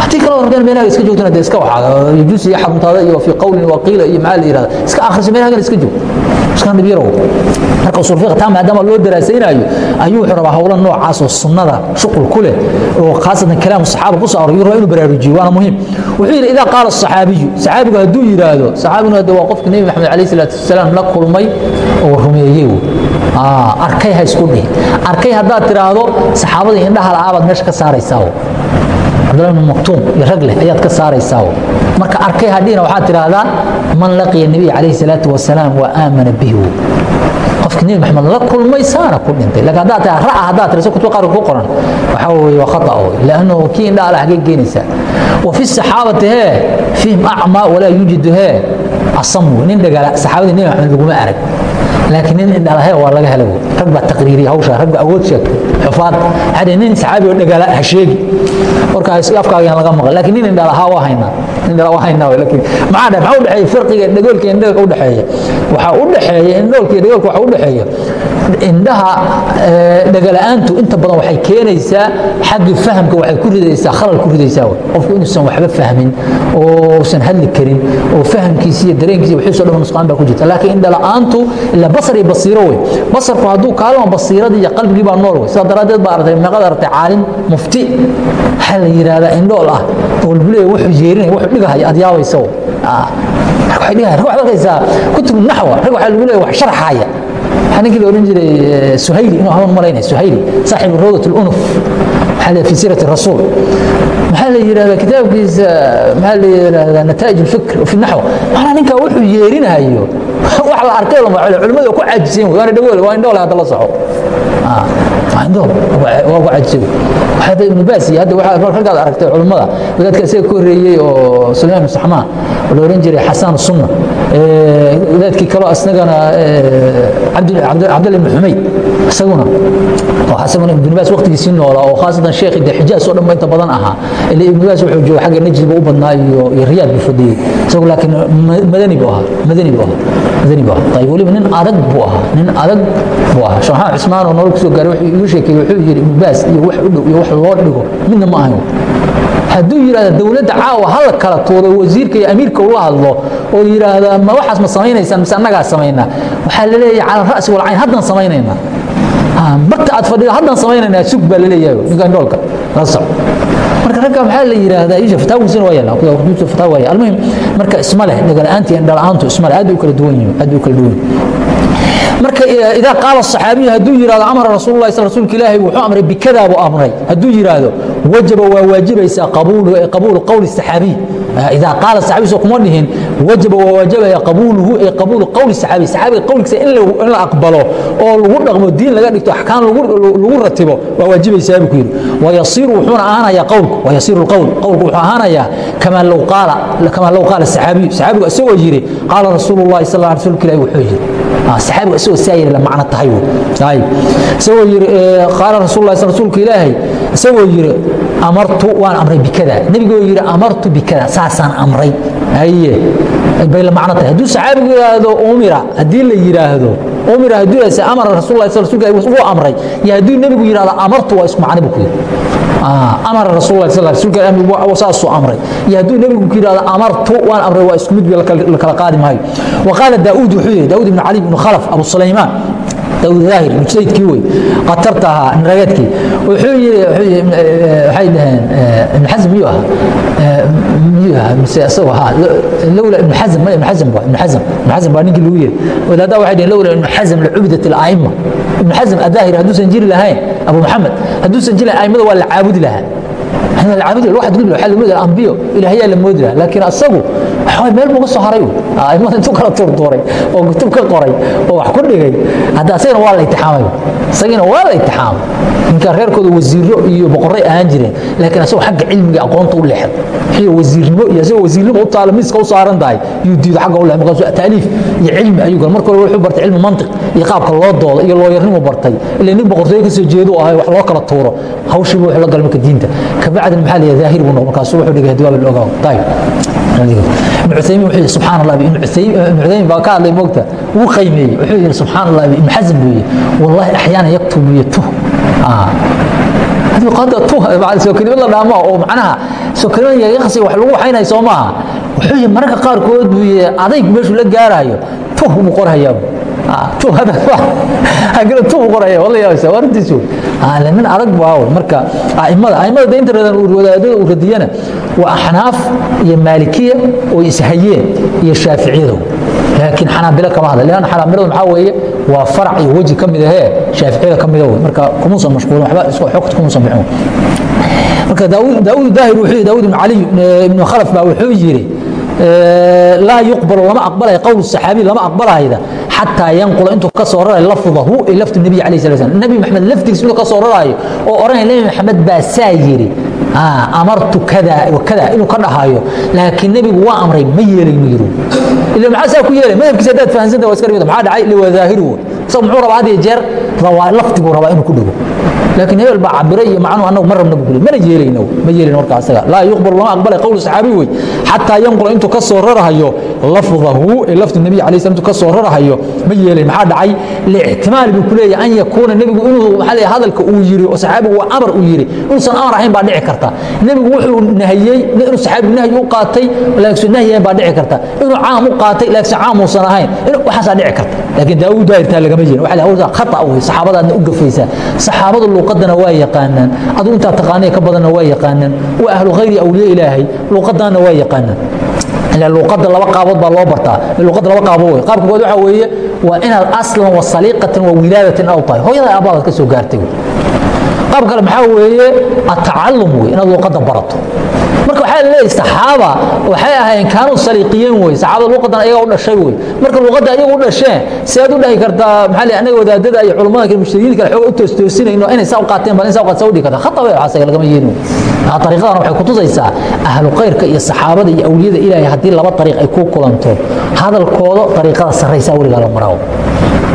haddii kale rabeen meelaha iska joogtana dee iska waxaa yajuus iyo xaruntaada iyo fi qowlin waqiila iyo maxaa la yihahda iska akhriso meelaha iska joog iskana dhib yarow marka usul fiqh taa maadaama loo daraasaynayo ayuu wuxuu rabaa howlo noocaas oo sunnada shuqul ku leh oo khaasatan kalaam saxaaba ku soo aroray rabaa inuu baraarujiyo waana muhiim. Wuxuu yidhi idaa qaala saxaabiyu saxaabigu hadduu yidhaahdo saxaabiguna hadda waa qofka nebi maxamed calayhi salaatu wasalaam la kulmay oo rumeeyey arkay ha isku dhihi. Arkay haddaad tidhaahdo saxaabadii indhaha la'aabaad meesha ka saaraysaa cabdullahi ibn maktuum iyo rag leh ayaad ka saaraysaa marka arkay hadhihina waxaad tidhaahdaa man laqiya nebiya calayhi salaatu wasalaam wa aamana bihi. Qofki nebi maxamed la kulmay saana ku dhintay laakiin haddaad tahay ra'a haddaad tiriso kutub qaarka ku qoran. Waxaa weeye waa khata wey lannahu kii indhaha la xagee geenaysaa wa fi saxaabati hee fihim acmaa walaa yujidu hee asamu nin dhagala saxaabadii nebi maxamed laguma arag. Laakiin nin indhalahe waa laga helay rag baa taqriiriya hawsha rag baa awood sheegtay. Xufaad waxaa nin saxaabi oo dhagala ha sheegi. Warkaas afkaaga laga maqal laakiin nin indhalaha waa haynaa nin indhala waa haynaa laakiin maxaa dhahay maxaa u dhexeeya farqiga dhagoolka iyo indhoolka u dhexeeya? Waxaa u dhexeeya indhoolka iyo dhagoolka waxaa u dhexeeya indhaha dhagala'aantu inta badan waxay keenaysaa xaggi fahamka waxay ku ridaysaa khalal ku ridaysaa. Qofku inuusan waxba fahmin oo usan hadli karin oo fahamkiisa iyo dareenkiisa wixiisoo dhan nusqaan baa ku jirta. Laakiin indhala'aantu ila basar iyo basiiro wey basarku hadduu kaalama basiiradii iyo qalbigii baa nool wey sidaa daraaddeed baa aragtay meeqad aragtay caalim mufti. Waxaa la yidhaahdaa indhool ah oo lagu leeyahay wuxuu yeerinaya wuxuu dhigahaya aad yaabaysa naxwa rag waxaa lagu leeyahay wax sharxaya waxaa ninkii la odhan jiray suhayli inuu haban malaynaya suhayli saaxibu rawdat lunuf maxaa fi siirati rasuul. Maxaa la yidhahdaa kitaabkiisa maxaa la yidhahdaa nataa'ij alfikr fi naxw macnaa ninkaa wuxuu yeerinayo wax la arkay lama culo culimmadu ku caajiseen waana dhagoole waa indhoole hadda la soco raggaad aragtay culimmada wadaadka isaga ka horreeyey oo sulaymaan ibn saxmaan la odhan jiray xasaan sunna wadaadkii kaloo isagana cabdalla ibn xumayd isaguna oo isaguna ibnu baas waqtigiisii noolaa oo khaasatan sheekhi de xijaas oo dhan inta badan ahaa ila ibnu baas wuxuu jooga xagga najdiba u badnaa iyo iyo riyaad buu fadhiyey isagu laakiin madani buu ahaa madani buu ahaa madani buu ahaa ayib weliba nin adag buu ahaa nin adag buu ahaa shaxaan cismaan oo nolol ku soo gaaray wuxuu igu sheekeeyey wuxuu yidhi ibnu baas iyo wax u dhow iyo wax loo dhigo midna ma ahayn hadduu yidhahda dowladda caawa hala kala tuudo wasiirka iyo amiirka ula hadlo oo yidhaahda ma waxaas ma samaynaysaan mise annagaa samaynaa waxaa la leeyahay cala ra'si walcayn haddaan samaynaynaa barta aad fadhida haddaan samaynaynaa sug baa la leeyahay ninka indhoolka la marka ragga maxaa la yidhaahdaa isha fataawiisina waa yaalla kutubta fataawa waa yaalla almuhim marka isma leh dhagala'aanta iyo indhala'aantu isma leh aad u kala duwan yihiin aad u kala duwan marka idaa qaala saxaabiyu hadduu yidhahdo amara rasuulu lahi rasuulka ilaahi wuxuu amray bikadaa buu amray hadduu yidhaahdo wajaba waa waajibaysaa qabuulu qowli saxaabiy idaa qaala saxaabiy soo kuma dhihin wajaba waa qabuuluhu ay qabuulu qowli saxaabiy saxaabiga qowlkiisa in la aqbalo oo lagu dhaqmo diin laga dhigto axkaan lagu ratibo waa waajibaysaa buu yidhi. Wayasiiru wuxuuna ahaanayaa qowlku wayasiiru lqowl qowlku wuxuu ahaanayaa kamaa low qaala kamaa low qaala saxaabiyu saxaabigu isagoo yidhi qaala rasuulu llahi sal rasuulka ilahi wuxuu yidhi. Saxaabiga isagoo saa yidhi la rasuulka ilaahay isagoo yidhi amartu waan amray bikada. Nebigo yidhi amartu bikada saasaan amray. Aye bay la macno tahay. Hadduu saxaabigu yidhaahdo umira. Haddii la yidhaahdo. Umira hadduu yidhahdo amara rasulullah sal rasulka wuu amray. Iyo hadduu nebigu yidhahdo amartu waa isku macno buu ku yidhi. Ah. Amara rasulullah saasuu amray. Iyo hadduu nebigu ku yidhahdo amartu waan amray waa isku mid la kala qaadi maayo. Wa daa'uud wuxuu yidhi daa'uud ibn cali ibn khalaf abu sulaymaan abudaahir mujtahidkii wey atarta ahaa narageedkii wuxuu yii waxay dhaheen eh, ibn xasm miyuu aha eh, miyuu aha mise isagu ahaa? Lowla ibn xasm ma ibn xasm waa ibn xasm ibn xasm baa ninkii lagu yiri wadaada waxay dhaheen lowla ibn xasm lacubidat alaima ibn xasm adaahir hadduusan jiri lahayn abu maxamed hadduusan jiri lahayn aimada waa la caabudi lahaa aabud adgudb lmood ambiyo ilaahyaa la moodi laha laakiin asagu wa meel buga soo haray aimada ah, intuu kala tuurtuuray oo kutub ka qoray oo wax ku dhigay hadda asagana waa la itixaamay isagina waa la itixaamay ninkaa reerkooda wasiiro iyo boqoray ahaan jireen laakiin asagoo agga cilmiga aqoonta u leexay. Iyo wasiirnimo iyo asagoo wasiirnimo u taala miiska u saaran tahay yuu diido agga u leex markaasuu taaliif iyo cilmi ayuu gal marka hore wuxuu bartay cilmi mantiq iyo qaabka loo doodo iyo looyarnimu bartay. Ilaa nin boqortooyo ka soo jeedu ahay wax loo kala tuuro hawshiibu wuxuu la galmaka diinta bacdin maaa l daahir buu noq markaas wuxuu dhigay hadiwaa la ogaa ayib ibn uaymin wuxuu yidhi subxaan allah ibn cuthaymin baa ka hadlay moogta wuu qaymeeyey wuxuu yidhi subxaan allah ibn xasan buu yidhi wallahi axyaana yaktubu iyo tuh hadda tuh soo kelimad la dhaamo oo macnaha soo kelimad yaqsi wax lagu waxaynayo soo maaha wuxuu yidhi mararka qaarkood buu yidhi adayg meeshuu la gaarayo tuh buu qorhayaa nin wuxuu yidhi laa yuqbalu lama aqbalayo qowl saxaabi lama aqbalayda xataa yanqula intuu ka soo lafdahu ay lafdu nebiy alayh sala slam nebi maxamed lafdigiisa intuu ka soo oo odhanaya nebi maxamed baa saa yidhi amartu kada wakada inuu ka dhahayo laakiin nebigu waa amray ma yeelaynu yiri ila maxaa saa ku yeelay madhabkiisa haddaad fahansanta waa iska dhigta maxaa dhacay liwadaahiru isaga muxuu rabaa had iyo jeer lafdiguu rabaa inuu ku dhego laakiin hebel baa cabiray iyo macnuhu annagu ma rabna buu mana yeelayno ma yeelayno marka asaga. Laa yuqbalu lama aqbalay qowlu saxaabi wey xataa yanqula intuu ka soo rarahayo lafdahu ee lafdu nebiy alayh salam intuu ka soo rarahayo ma yeelayn maxaa dhacay? Liixtimaal buu ku leeyahay an yakuuna nebigu inuu maxaa leeyahay hadalka uu yiri oo saxaabigu waa amar uu yiri. Inuusan amar ahayn baa dhici karta. Nebigu wuxuu nahiyey inuu saxaabigu nahyi u qaatay laakiin nahyi ahayn baa dhici karta. Inuu caam u qaatay laakiin caam uusan ahayn. Waxaasaa dhici karta. Laakiin daawud daahirtaa lagama yeelin. Waxa la khata wey saxaabadaadna u gafaysaa. Saxaabadu luuqadana waa yaqaanaan aduu intaa taqaanay ka badanna waa yaqaanaan waa ahlu khayri awliya ilaahay luuqadaana waa yaqaanaan ila luuqada laba qaabood baa loo bartaa. Luuqada laba qaabo wey. Qaabka kood waxa weeye waa inaad aslan wa wa wilaadatan aw tahay. Hooyada aabbaadaad ka soo gaartay qaab kale maxaa weeye? Atacallum wey inaad luuqadda barato. Marka waxaa leeyahay saxaaba waxay ahaayeen kaanuu saliiqiyiin wey saxaabada luuqaddan ayaga u dhashay wey marka luuqadda ayaga u dhasheen sidaad u dhahi kartaa maxaa leeyahay anaga wadaadada iyo culimmada kale mujtahidiinta kale xooga u toostoosinayn inay saa u qaateen bal in saa u qaat saa u dhigi kartaa. Khata wey waxaas lagama yeelin wey marka waxay ku tusaysaa ahlu khayrka iyo saxaabada iyo awliyada ilaahay haddii laba tariiq ay ku kulanto. Hadalkooda tariiqada sarraysaa weligaa la maraawo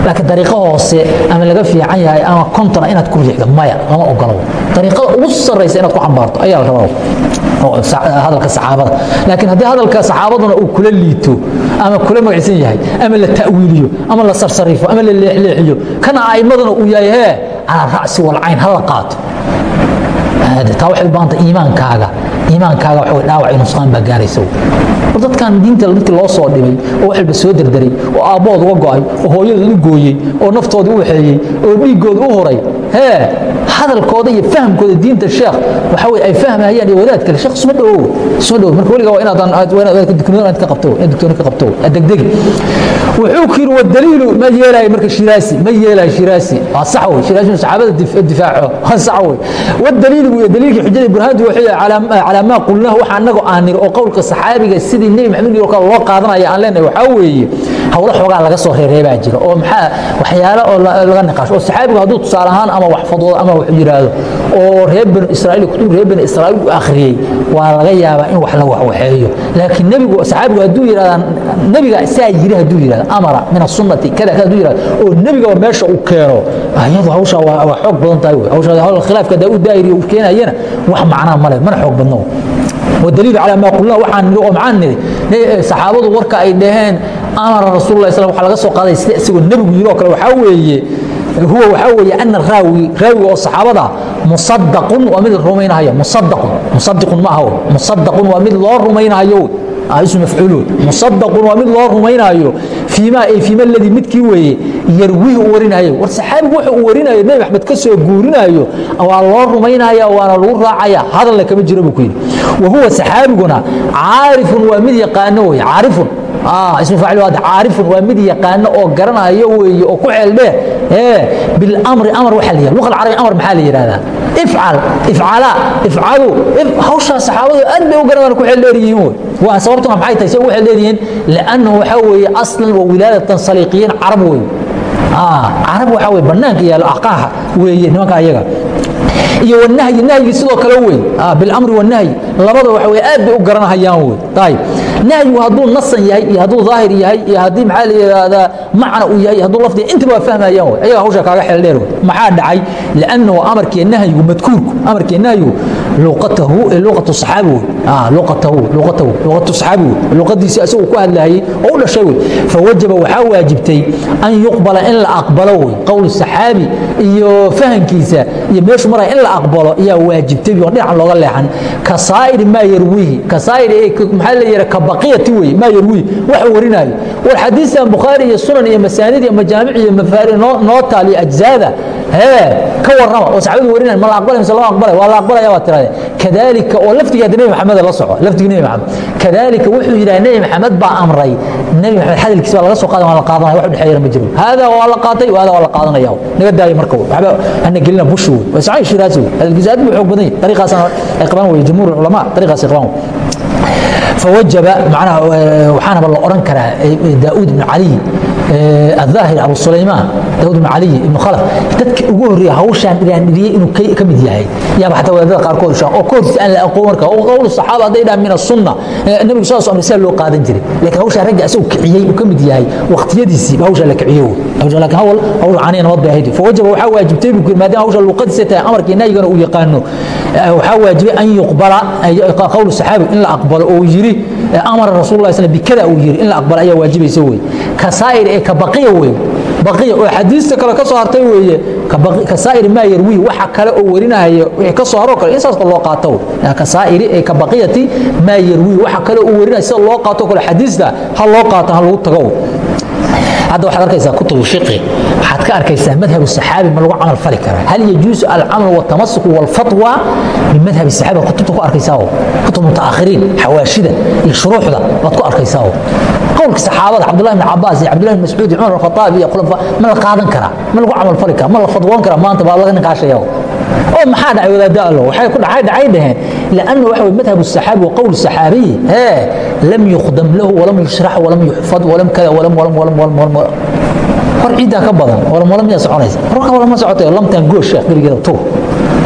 laakiin dariiqo hoose ama laga fiican yahay ama kontona inaad ku riixdo maya lama ogolo dariiqada ugu sarraysa inaad ku xambaarto ayaa la rabaa hadalka saxaabada. Laakiin haddii hadalka saxaabaduna uu kula liito ama kula magacsan yahay ama la ta'wiiliyo ama la sarsariifo ama la leexleexiyo kana a'immaduna uu yahay hee calaa ra'si walcayn hala qaato. Taa waxay u baahanta iimaankaaga iimaankaaga way dhaawac iyo nusqaan baa gaaraysa war dadkan diinta markii loo soo dhibay oo wax walba soo derderay oo aabbood uga go'ay oo hooyadood u gooyey oo naftooda u waxeeyey oo dhiiggooda u huray hee hadalkooda iyo fahamkooda diinta sheekh waxa ay fahmayaan iyo wadaad kale sheekh suma dhowow suma dhowow marka weligaa waa inaadan digtoon ka qabto inaad digtoon ka qabto degdegi wuxuu ku yidhi wadaliilu ma yeelaayo marka shiraasi ma yeelaayo shiraasi. Waa sax wey shiraasi saxaabada difaaco. Waa sax wey wadaliilu iyo daliilkii xujada burhaantu wuxuu yahay calaa maa qulnaahu waxa annagu aan niri oo qowlka saxaabiga sidii nebi maxamed kale loo qaadanaya aan leenahay waxaa weeye howlo xoogaa laga soo reereebaa jira oo maxaa waxyaalo oo laga niqaasho oo saxaabigu hadduu tusaale ahaan ama wax fadoodo ama wax yidhaahdo oo reer banu israa'iil kutub reer banu israa'iil uu akhriyey waa laga yaabaa in wax la waxwaxeeyo laakiin nebigu saxaabigu hadduu yidhahda nebiga saa yiri hadduu yidhahda amara min asunnati kada kada hadduu yidhahda oo nebigaba meesha uu keeno ah, ayadu hawshaa waa waa xoog badan tahay hawshaa hawl khilaafka hadaa u daahiriyo uu keenayana wax macnaa ma leh mana xoog badno. Wadaliilu calaa maa qulnaa waxaan nidhi oo maxaan nidhi e, saxaabadu warka ay dhaheen amara rasuullah sl wa laga soo qaaday sida isagoo nebigu yiri oo kale waxaa weeye huwa waxaa weeye ana raawi raawi oo saxaabada musadaqun waa mid rumaynahaya musadaqun musadiqun ma aha musadaqun waa mid loo rumaynahayo isu mafcuulood musadaqun waa mid loo rumaynayo fiima ay fiima ladii midkii weeye yarwihi u warinayo war saxaabigu wuxuu u warinayo nebi maxmed ka soo guurinayo waa loo rumaynaya waana lagu raacaya hadalna kama jiro buu ku yidhi. Wa huwa saxaabiguna caarifun waa mid yaqaano wey caarifun. Ah, aarifun waa mid yaqaano oo garanaya wey oo ku ceelbee bilamri amar waa la luqa carabi amar maxaa la yidhahdaa? Ifcal ifcala ifcalu. Hawshaa saxaabadu aad bay u garanaan ku ceeldheeriyiin wey waa sababtuna maxay tahay? Se ugu ceeldheeriyiin liannahu waxaa weeye aslan wa wilaadatan saliiqiyiin carab wey ah, carab waxaa wey bannaanka yaallo aqaaha weeye nimanka ayaga. Iyo nahyi nahyigi sidoo kale wey ah, bilamri wanahyi labada waxa wey aad bay u garanahayaan wey ayb nahyigu hadduu nasan yahay iyo hadduu daahir yahay iyo haddii maxaa la yidhahdaa macna uu yahay hadduu lafdi intaba waa fahmayaan wey ayaga hawsha kaaga xeel dheer wey maxaa dhacay? Liannahu amarkiiyo nahyigu madkuurku amarkiiyo nahyigu wey. Ah waxaa waajibtay an yuqbala in la aqbalo wey. Qowl saxaabi iyo fahankiisa iyo meeshu maraya in la aqbalo ayaa waajibtay dhinacan looga leexan. Ka saa'iri maa yarwihi maxaa la yidhaha ka baqiyati wey maa yarwihi wax warinaayo war xadiistan bukhaari iyo sunan iyo masaanid iyo majaamic iyo mafaari noo noo taal iyo ajzaada ka fawajaba macnaha waxaanaba la odhan karaa daa'uud ibnu cali Eh, aahir abu sulaymaan daawud ibn caliy ibnu khalaf. Dadka ugu horreeya hawshaan ilaandhiriyey inuu ka mid yahay. Yaaba xataa wadaadada qaarkood oo ka aan la aqoon marka qowlu saxaaba hadday dhahan min asunna eh, nabigu sal amre sidaa loo qaadan jiray. Laakiin hawshaan ragga isagu kiciyey uu ka mid yahay. Waqtiyadiisii ba hawshaan la kiciyo laakiin hawl hawl caaniya ka baqiya wey baqiya oo xadiista kale ka soo hartay weeye kasaa'ir maa yarwi waxa kale oo warinaya wixii ka soo haroo kale insaas loo qaato. Kasaa'iri ee ka baqiyati maa yarwi waxa kale oo warinaya sida loo qaato kale xadiista ha loo qaato ha lagu tago hadda waxaad arkaysaa kutubu fiqi. Waxaad ka arkaysaa madhab saxaabi ma lagu camal fali karaa. Hal yajuusu alcamal waltamasuk walfatwa bimadhab saxaabi kutubta ku arkaysaa kutub mutaakhiriin xawaashida iyo shuruuxda baad ku arkaysaa qowlka saxaabada cabdullahi bn cabaas iyo cabdullahi bn mascuud iyo cumar alkhataab iyo khulafa ma la qaadan karaa ma lagu camal fali karaa ma la fadwoon karaa maanta baa laga niqaashaya oo maxaa dhacay wadaada allo waxay ku dhacay dhacay dhaheen لأنه وحوي مذهب الصحابي وقول الصحابي ها لم يخدم له ولم يشرح ولم يحفظ ولم كذا ولم ولم ولم ولم, ولم, ولم war ciidaa ka badan wala mola miyaa soconaysa warka wala ma socotay lamtaan goosh sheekh berigeeda tuur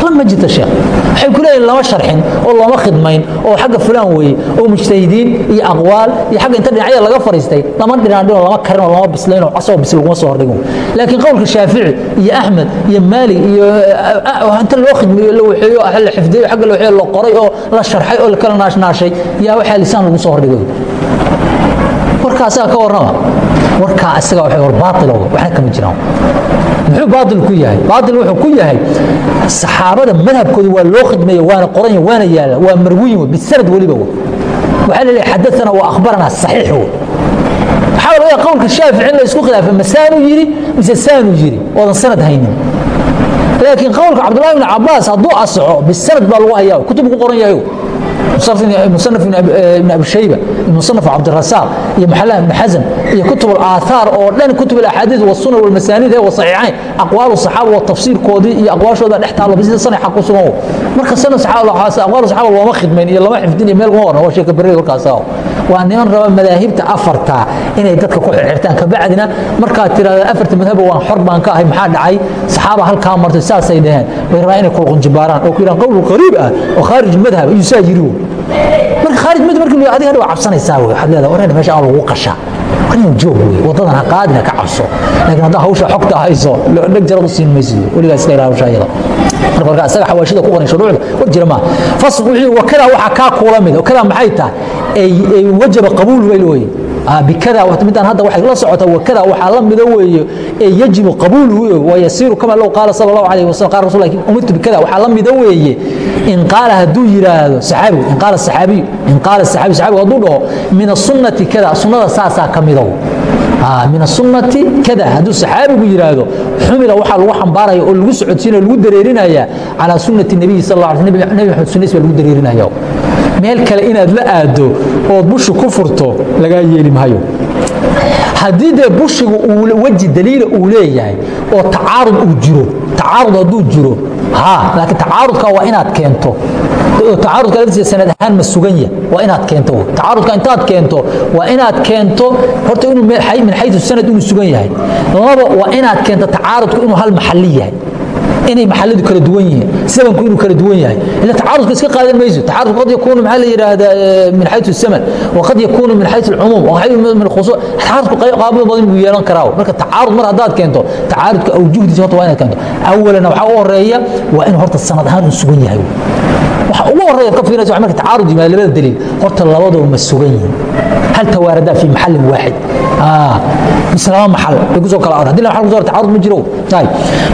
lama jirta sheekh. Waxay ku leeyihiin lama sharxin oo looma khidmayn oo xagga fulaan weeye oo mujtahidiin iyo aqwaal iyo xagga inta dhinacyada laga fariistay. Lama dhinaandhin oo lama karin oo lama bislayn oo casoo bisl laguma soo hordhigo laakiin qowlka shaafici iyo axmed iyo maalik iyo inta loo khidmeeyo la waxeeyo la xifdiyo xagga la waxeeyo la qoray oo la sharxay oo la kala naashnaashay yaa waxaa lisaan lagu soo hordhigay warka asaga ka warrama? Warkaa asaga waxa war baatil waxna kama jiraan muxuu baatil ku yahay? Baatil wuxuu ku yahay saxaabada madhabkooda waa loo khidmeeya waana qoran waana yaalla waa marwiyin bisanad weliba waxaa la leeyahay xadathana wa akhbarana saxiix waxaa laga qowlka shaafici in la isku khilaafay masaanuu yiri mise saanuu yiri? Oodan sanad haynin. Laakiin qowlka cabdullahi bn cabaas hadduu asaxo bisanad baa lagu hayaa kutub ku qoran yahay bn abishayba eh, musanaf cabdirasaaq iyo maxalam ibn xasan iyo kutub alaaaaar oo dhan kutub alaxaadiid wasunan walmasaaniid ee eh, wasaxiixayn aqwaalu saxaaba waa tafsiirkoodii iyo aqwaashooda dhex taalla bisida sana xaq ku sugan. Marka sana aqwaalu saxaaba looma khidmayn iyo lama xifdin iyo meel kuma waran waa sheeka berrey warkaasa waa niman raba madaahibta afarta inay dadka ku xirxirtaan kabacdina markaad tirahda afarta madhaba waan xor baan ka ahay maxaa dhacay? Saxaaba halkaa martay saasay dhaheen. Way rabaa inay kulqunjibaaraan oo ku yidhahan qowl qariib ah oo khaarij madhab iyuu saa yiri marka kharij madhab markii adiga hadhow cabsanaysaa wey waxaad leedahay wareer meesha aan lagu qashaa warnin joog wey wadadan ha qaadina ka cabso. Laakiin haddaa hawsha xogta hayso dheg jarad u siin maysiyo weligaa iska ilaa hawsha iyada. Marka marka asaga xawaashida ku qoran shuruucda war jira maaha fasl wixii wakada waxaa kaa kuula mid wakada maxay tahay? Ay wajaba qabuul bay leeyihiin Ah, midaan hadda waay la socota wakada waxaa la mido weeye ee yajibu qabuuluhu wa yasiiru kama low qaala sal allahu alayh wasallam qaala rasul laakiin umirtu bikada waxaa la mida weeye in qaala hadduu yidhaahdo saxaabigu in qaala saxaabiyu in qaala saxaabiyu saxaabigu hadduu dhaho min asunnati kada sunnada saasaa ka midow. Ah, min asunati kada hadduu saxaabigu yidhaahdo xumila waxaa lagu xambaaraya oo lagu socodsiinaya o lagu dareerinaya calaa sunnati nebiyi sal nebi maxamed sunnis baa lagu dareerinaya meel kale inaad la aado oo bushu ku furto laga yeeli maayo. Haddii dee bushigu weji daliila uu leeyahay oo tacaarud uu jiro tacaarud hadduu jiro ha laakiin tacaarudka waa inaad keento. Tacaarudka laftiisa sanad ahaan ma sugan yahay waa inaad keento. Tacaarudka intaad keento waa inaad keento. Horta inuu min xaytu sanad inuu sugan yahay. Laba waa inaad keento tacaarudku inuu hal maxalli yahay inay maxalladu kala duwan yihiin zamanku inuu kala duwan yahay. Ila tacaarudka iska qaadan mayso. Tacaarud qad yakuunu maxaa la yidhaahdaa min xaytu zaman waqad yakuunu min xaytu alcumuum waqad min khusuus tacaarudku qaabyo badan buu yeelan karaa. Marka tacaarud mar haddaad keento tacaarudka awjuhdiisa horta waa inaad keento. Awalana waxaa u horreeya waa in horta sanad ahaan uu sugan yahay. Waxa ugu horreeya ad ka fiiraysa wax marka tacaarud yimaad labada daliil horta labadaba ma sugan yihiin hal tawaarada fi maxallin waaxid laba maxal bay ku soo kala aad haddii la maxal ku soo tacaarud ma jiro tahay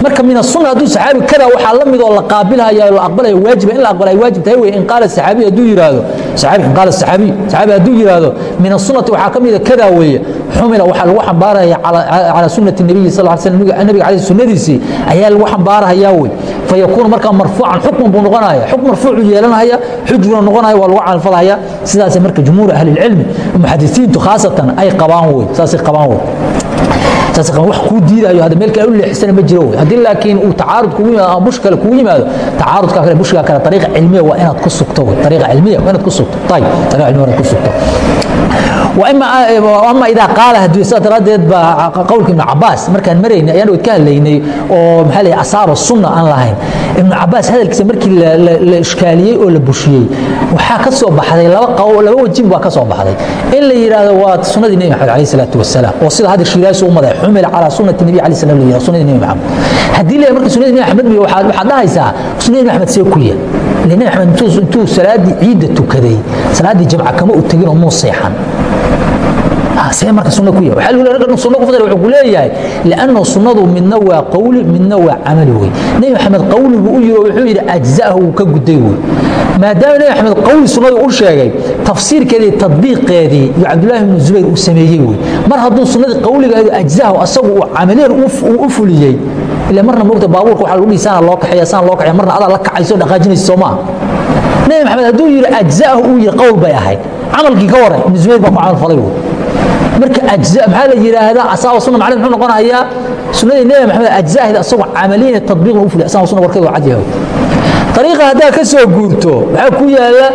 marka min asunna hadduu saxaabi kada waxaa la mid oo la qaabilaya la aqbalaya waajiba in la aqbalay waajib tahay wey in qaala saxaabi hadduu yiraahdo saxaabi in qaala saxaabi saxaabi hadduu yiraahdo min asunnati waxaa ka mid a kada weeye xumila waxaa lagu xambaaraya calaa sunnati nabiyi sal ly slam nabiga caleyhi sunnadiisii ayaa lagu xambaarahayaa wey fayakuunu markaa marfuucan xukman buu noqonaya xukm marfuucu yeelanaya xujbuna noqonaya waa lagu camalfalaya sidaas marka jumhuur ahli lcilmi muxadisiintu khaasatan ay qabaan wey saasay qabaan wey wax kuu diidayo hadda meel kale u ma jiro haddii laakiin uu tacaarud kugu yimaado ama bush kale kugu yimaado tacaarudka kale bushka kale ariiqa cilmiya waa inaad ku sugto ariiqa cilmiya waa inaad ku sugto ayib ariiqa cilmiya waa inaad ku sugto ama idaa qaala hadduu saa daraaddeed baa qowlka ibnu cabaas markaan maraynay ayaan ka hadlaynay oo maxaa leeyahay asaaro sunna aan lahayn. Ibnu cabaas hadalkiisa markii la ishkaaliyey oo la bushiyey waxaa ka soo baxday laba wajin baa ka soo baxday. In la yidhaahdo waa sunnadii nebi maxamed alayhi salaatu wasalaam oo sida hadda shiiraasi u maday xumila calaa sunnati nebi alayhi salam la sunnadii nebi maxamed. Haddii la marka sunnadii nebi maxamed waxaad waxaad dhahaysaa sunnadii nebi maxamed see ku yahay ile nebi maxamed intuu salaadii ciidda tukaday salaaddii jamca kama u tegin oo muu seexan see marka sunna ku yahay. Waxaa leeyahay sunna ku fadhiya wuxuu ku leeyahay lianna sunnadu midna waa qowli midna waa camali wey. Nebi maxamed qowligu u yiri wuxuu yidhi ajza'ahu wuu ka guday wey. Maadaama nebi maxamed qowli sunnadu u sheegay tafsiirkeedii tadbiiqeedii iyo cabdullaahi ibnu zubayr uu sameeyey wey. Mar hadduu sunnadii qowligeedu ajza'ahu asagu uu camaliyan u fuliyey. Ila marna moogta baabuurka waxaa lagu dhihi saana loo kaxeeya saana loo kaxeeya marna adaa la kacayso dhaqaajinaysa soo maaha nebi maxamed hadduu yidhi ajza'ahu uu yidhi qowl bay ahayd. Camalkii ka waran ibnu zubayr baa ku camal falay wey marka ajza maxaa la yiraahdaa asaaba sunna macnaheed muxuu noqonayaa sunnadii nebi maxamed ajzaahid asagoo camaliyan tadbiiqna u fuliy asaaba sunna warkeedu cad yahay طريقة هذا كسو قلتو بحكو يالا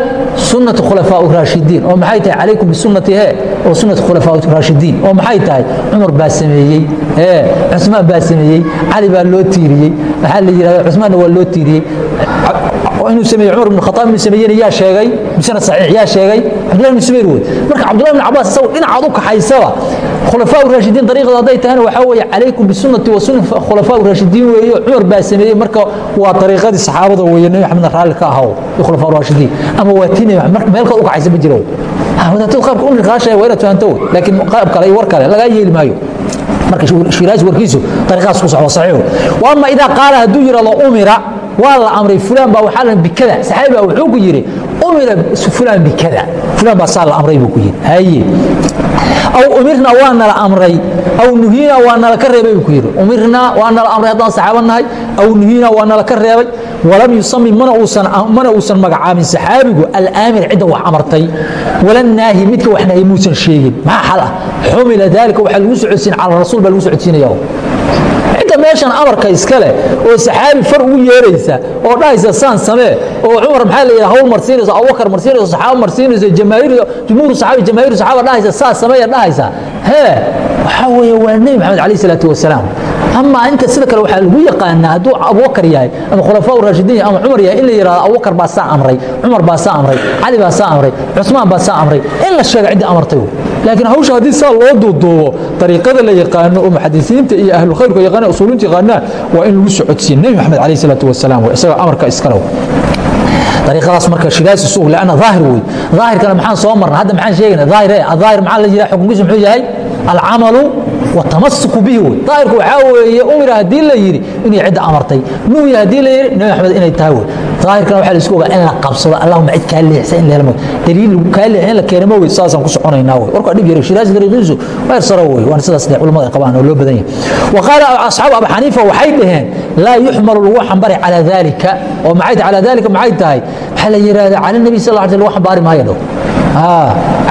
سنة خلفاء الراشدين أو محايتها عليكم بسنة هي أو سنة خلفاء الراشدين أو محايتها عمر باسميي ايه عثمان باسميي علي بالو تيري محل عثمان هو اللو تيري inuu sameeyey cumar ibn khataab inuu sameeyey yaa sheegay bisana saxiix yaa sheegay cabdullahi ibn subayr wey marka cabdullahi ibn cabaas isagu dhinacaad u kaxaysaba khulafaa raashidiin dariiqada hadday tahayna waxaa weeye calaykum bisunnati wa sunna khulafaa raashidiin weeye cumar baa sameeyey. Marka waa dariiqadii saxaabada weeye nabi maxamed raalli ka ahaw iyo khulafaa raashidiin ama waa tii nabi maxamed meel kale u kaxaysa ma jiro wadaatadu qaabka u niqaashaya waa inaad fahanto wey laakiin qaab kale iyo war kale lagaa yeeli maayo. Marka shiraasi warkiisu dariiqaas ku socdo saxiix wa ama idaa qaala hadduu yiraahdo umira waa la amray fulaan baa waxaa la bikada. Saxaabi baa wuxuu ku yidhi umira fulaan bikada. Fulaan baa saa la amray buu ku yidhi. Haye. Aw umirna waa nala amray. Aw nuhiina waa nala ka reebay buu ku yidhi. Umirna waa nala amray haddaan saxaaba nahay. Aw nuhiina waa nala ka reebay. Walam yusami mana uusan uusan magacaabin saxaabigu. Alaamir cidda wax amartay. Wala naahi midka wax nahay muusan sheegin. Maxaa xal ah? Xumila dalika waxaa lagu socodsiin cala rasuul baa lagu socodsiinaya cidda meeshan amarka iska leh oo saxaabi far ugu yeeraysa oo dhahaysa saan samee oo cumar maxaa la yidhaha hawl marsiinayso abubakar marsiinayso saxaaba marsiinayso jamaahiir jumhuur saxaabi jamaahiir saxaaba dhahaysa saa sameeya dhahaysa. Hee waxaa weeye waa nebi maxamed calayhi salaatu wasalaam. Ama inta sida kale waxaa lagu yaqaanaa hadduu abubakar yahay ama khulafaa raashidiin ama cumar yahay in la yidhahdo abubakar baa saa amray cumar baa saa amray cali baa saa amray cusmaan baa saa amray. In la sheega cidda amartay laakiin hawsha haddii saa loo duuduubo dariiqada la yaqaano oo muxadisiinta iyo ahlulkhayrku yaqaana usuulinta yaqaanaa waa in lagu socodsiiyo nebi maxamed calayh isalaatu wasalaam isagoo amarka iskalew dariiqadaas marka shidaasi suug leanna daahir wey daahirkana maxaan soo marna hadda maxaan sheegayna daahir eh, daahir maxaa la yiraa xukunkiisu muxuu yahay alcamalu watamasuku bihi. Wey daahirku waxaa weeye umira haddii la yidhi inay cidda amartay. Nuhya haddii la yidhi nabi maxamed inay tahay wey daahirkana waxaa la isku ogaa in la qabsado. Allahuma cid kaa leexsa in leelma daliil kaa leexa in la keena ma wey saasaan ku soconaynaa wey warka dhib yar shiraasi dariiqiisu waa yarsaro wey waana sidaas dee culimmada qabaan oo loo badan yahay. Wa qaala asxaabu abu xaniifa waxay dhaheen laa yuxmalu lagu xambari calaa daalika. Oo maxay calaa daalika maxay tahay? Waxaa la yidhaahdaa cala nabi sal l sl lagu xambaari maayo dhow.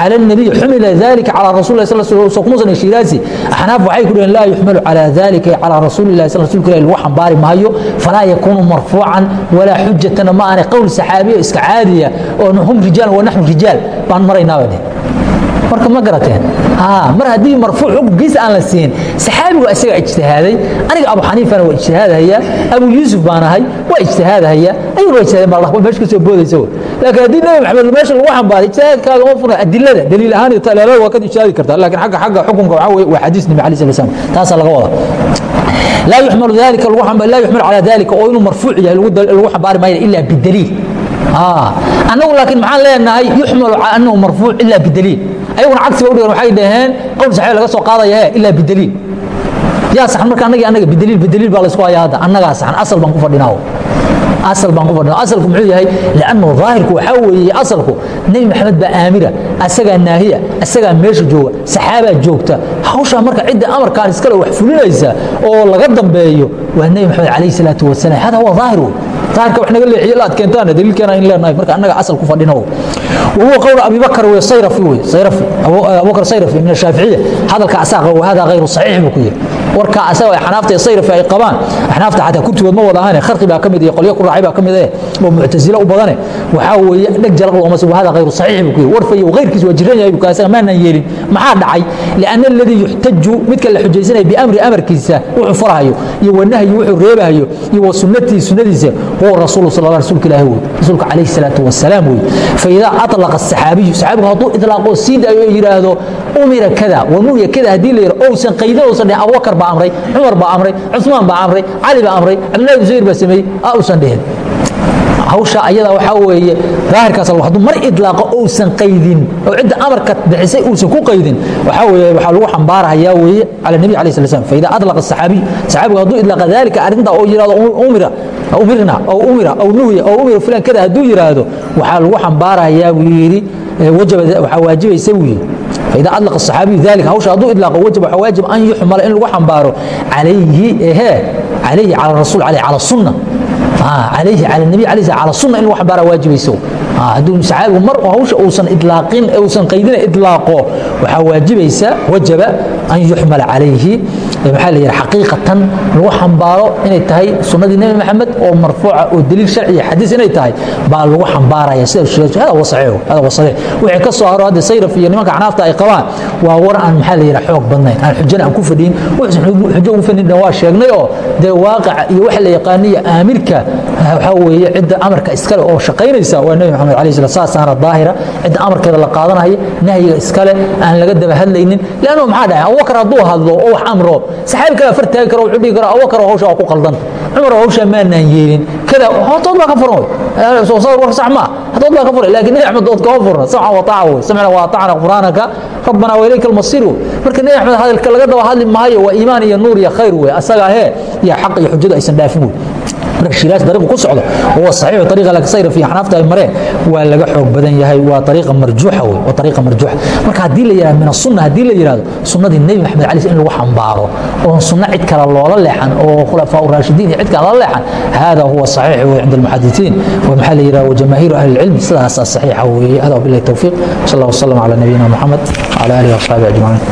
على النبي حمل ذلك على رسول الله صلى الله عليه وسلم وسقمصنا الشيرازي أحناف وحي كلهم لا يحمل على ذلك على رسول الله صلى الله عليه وسلم الوحن باري مايو فلا يكون مرفوعا ولا حجة ما أنا قول سحابية اسكعادية وهم رجال ونحن رجال بان مرينا ودي مركب ما قرأتين mar haddii marfuuc xukunkiisa aan la siin saxaabigu isagaa ijtihaaday aniga abu xaniifana waa ijtihaadahaya abu yuusuf baan ahay waa ijtihaadahaya ayagu ijtihaadeen meesha ka soo boodaysa laakiin haddii nabi maxamed meesha lagu xambaaray ijtihaadkaaga ma furna adilada daliil ahaan iyo taleelada waa ka ijtihaadi kartaa laakiin agga agga xukunka waxaa weye waa xadiis nabi alai sal slam taasaa laga wadaa laa yuxmalu dalika laa yuxmalu calaa dalika oo inuu marfuuc yahay lagu xambaari maayo ilaa bidaliil. Annagu laakiin maxaan leenahay yuxmalu calaa marfuuc ilaa bidaliil ayaguna cagsi ba udhigan waxay dhaheen qowl saxiix laga soo qaadaya he ila bidaliil yaa saxan marka annaga annaga bidaliil bidaliil baa laysku hayaa hadda. Annagaa saxan asal baan ku fadhinaa asal baan ku fadhinaa asalku muxuu yahay? Liannahu daahirku waxaa weeye asalku nebi maxamed baa aamira asagaa naahiya asagaa meesha jooga saxaabaa joogta hawshaa marka cidda amarkaan iskale wax fulinaysa oo laga dambeeyo waa nebi maxamed calayh salaatu wasalam hada huwa daahir wey daahirka wax naga leexiyo la adkeentaan daliilkeena in leenahay. Marka annaga asal ku fadhino wahuwa qowlu abi bakar wey sayrafi wey sayrafi abubakar sayrafi min ashaaficiya hadalka asaqa wa hada ghayru saxiix buu ku yidhi warkaa asaga axnaafta ee sayrafi ay qabaan axnaafta xataa kurtigood ma wada ahane kharqi baa ka mid iyo qolyo ku raacay baa ka mid eh oo muctasilo u badane. Waxaa weeye dheg jalaql omase wa hada ghayru saxiix buu ku yidhi warfayo khayrkiis waa jiran yahay maanan yeelin. Maxaa dhacay? Lianna aladii yuxtaju midka la xujaysanaya biamri amarkiisa wuxuu furahayo iyo wanahyu wuxuu reebahayo iyo wa sunatii sunnadiisa huwa rasuulu sal rasuulka ilaahi wey rasuulka calayhi salaatu wasalaam wey faidaa alaqa asaxaabiyu saxaabigu hadduu ilaaqo sii daayo yidhaahdo umira kada wanuya kada haddii la yidhahdo ousan qaydo ousan dhehin abubakar baa amray cumar baa amray cusmaan baa amray cali baa amray cabdullahi ibn zubayr baa sameeyey a uusan dhehin hawsha ayada waxaa weeye daahirkaas hadduu mar idlaaqo uusan qaydin oo cidda amarka bixisay uusan ku qaydin waxaa weeye waxaa lagu xambaarahayaa weeye cala nabi alayhi salatu wasalam faida adlaqa saxaabiy saxaabigu hadduu idlaaqa dalika arrinta oo yidhahdo umira umirna oo umira oo nuhiya oo umira fulan kada hadduu yidhaahdo waxaa lagu xambaarahayaa buu yidhi wajaba waxaa waajibaysa buu yidhi فإذا أطلق الصحابي ذلك هوش هذو إطلاق وجب واجب أن يحمل إن لو حنباره عليه إيه عليه على الرسول عليه على السنة alsuna in wax bara waajibayso hadduu saxaabigu mar hawsha an yuxmal calayhi maxaa la yidhi xaqiiqatan lagu xambaaro inay tahay sunnadii nebi maxamed oo marfuuca oo deliil sharciya xadiis inay tahay baa lagu xambaaraya sida sheegto hada waa saxiix hada waa saxiix wixii ka soo haro hadda sayraf iyo nimanka xanaafta ay qabaan waa war aan maxaa la yidhi xoog badnayn aan xujana aan ku fadhiin waxaan xujo ugu fadhiin dhan waa sheegnay oo dee waaqaca iyo waxa la yaqaaniya aamirka waxaa weeye cidda amarka iskale oo shaqaynaysa waa nebi maxamed alayhi salaam saasaana daahira cidda amarkeeda la qaadanaya nahyiga iskale aan laga daba hadlaynin lannu maxaa dhahay abubakar hadduu hadlo oo wax amro saxaabi kalaa far taagi karo wuxuu dhihi karo abubakar oo hawsha waa ku qaldanta cumar oo hawshaa maanaan yeelin. Kada hortood baa ka furan way soo sawir war sax maa hortood baa ka furan laakiin nabi axmed dood kama furna samca wa taca wey. Samcna wa atacna qur'aanaka. Rabbana wa ilayka almasir wey marka nabi axmed hadalka laga daba hadli maayo waa iimaan iyo nuur iyo khayr wey. Asaga ahee iyo xaq iyo xujadu aysan dhaafin wey marka shiiraas dariiqu ku socdo huwa saxiix ariiqa lagsayr fi xanaafta ay mareen waa laga xoog badan yahay waa ariiqa marjuuxa wey waa ariiqa marjuuxa. Marka haddii la yihahdo min asunna haddii la yihahdo sunnadii nebi maxamed cali in lagu xambaaro oon sunna cid kale loola leexan oo khulafaa uraashidiin iyo cid kale lala leexan hada huwa saxiix wey cinda almuxadisiin. Wa maxaa la yihahda wajamaahiiru ahli ilcilmi sidaasaa saxiixa weeye. Adaa billahi towfiiq sal allah wasalam cala nabiyina muxamed wcala alihi waasxaabihi ajmaciin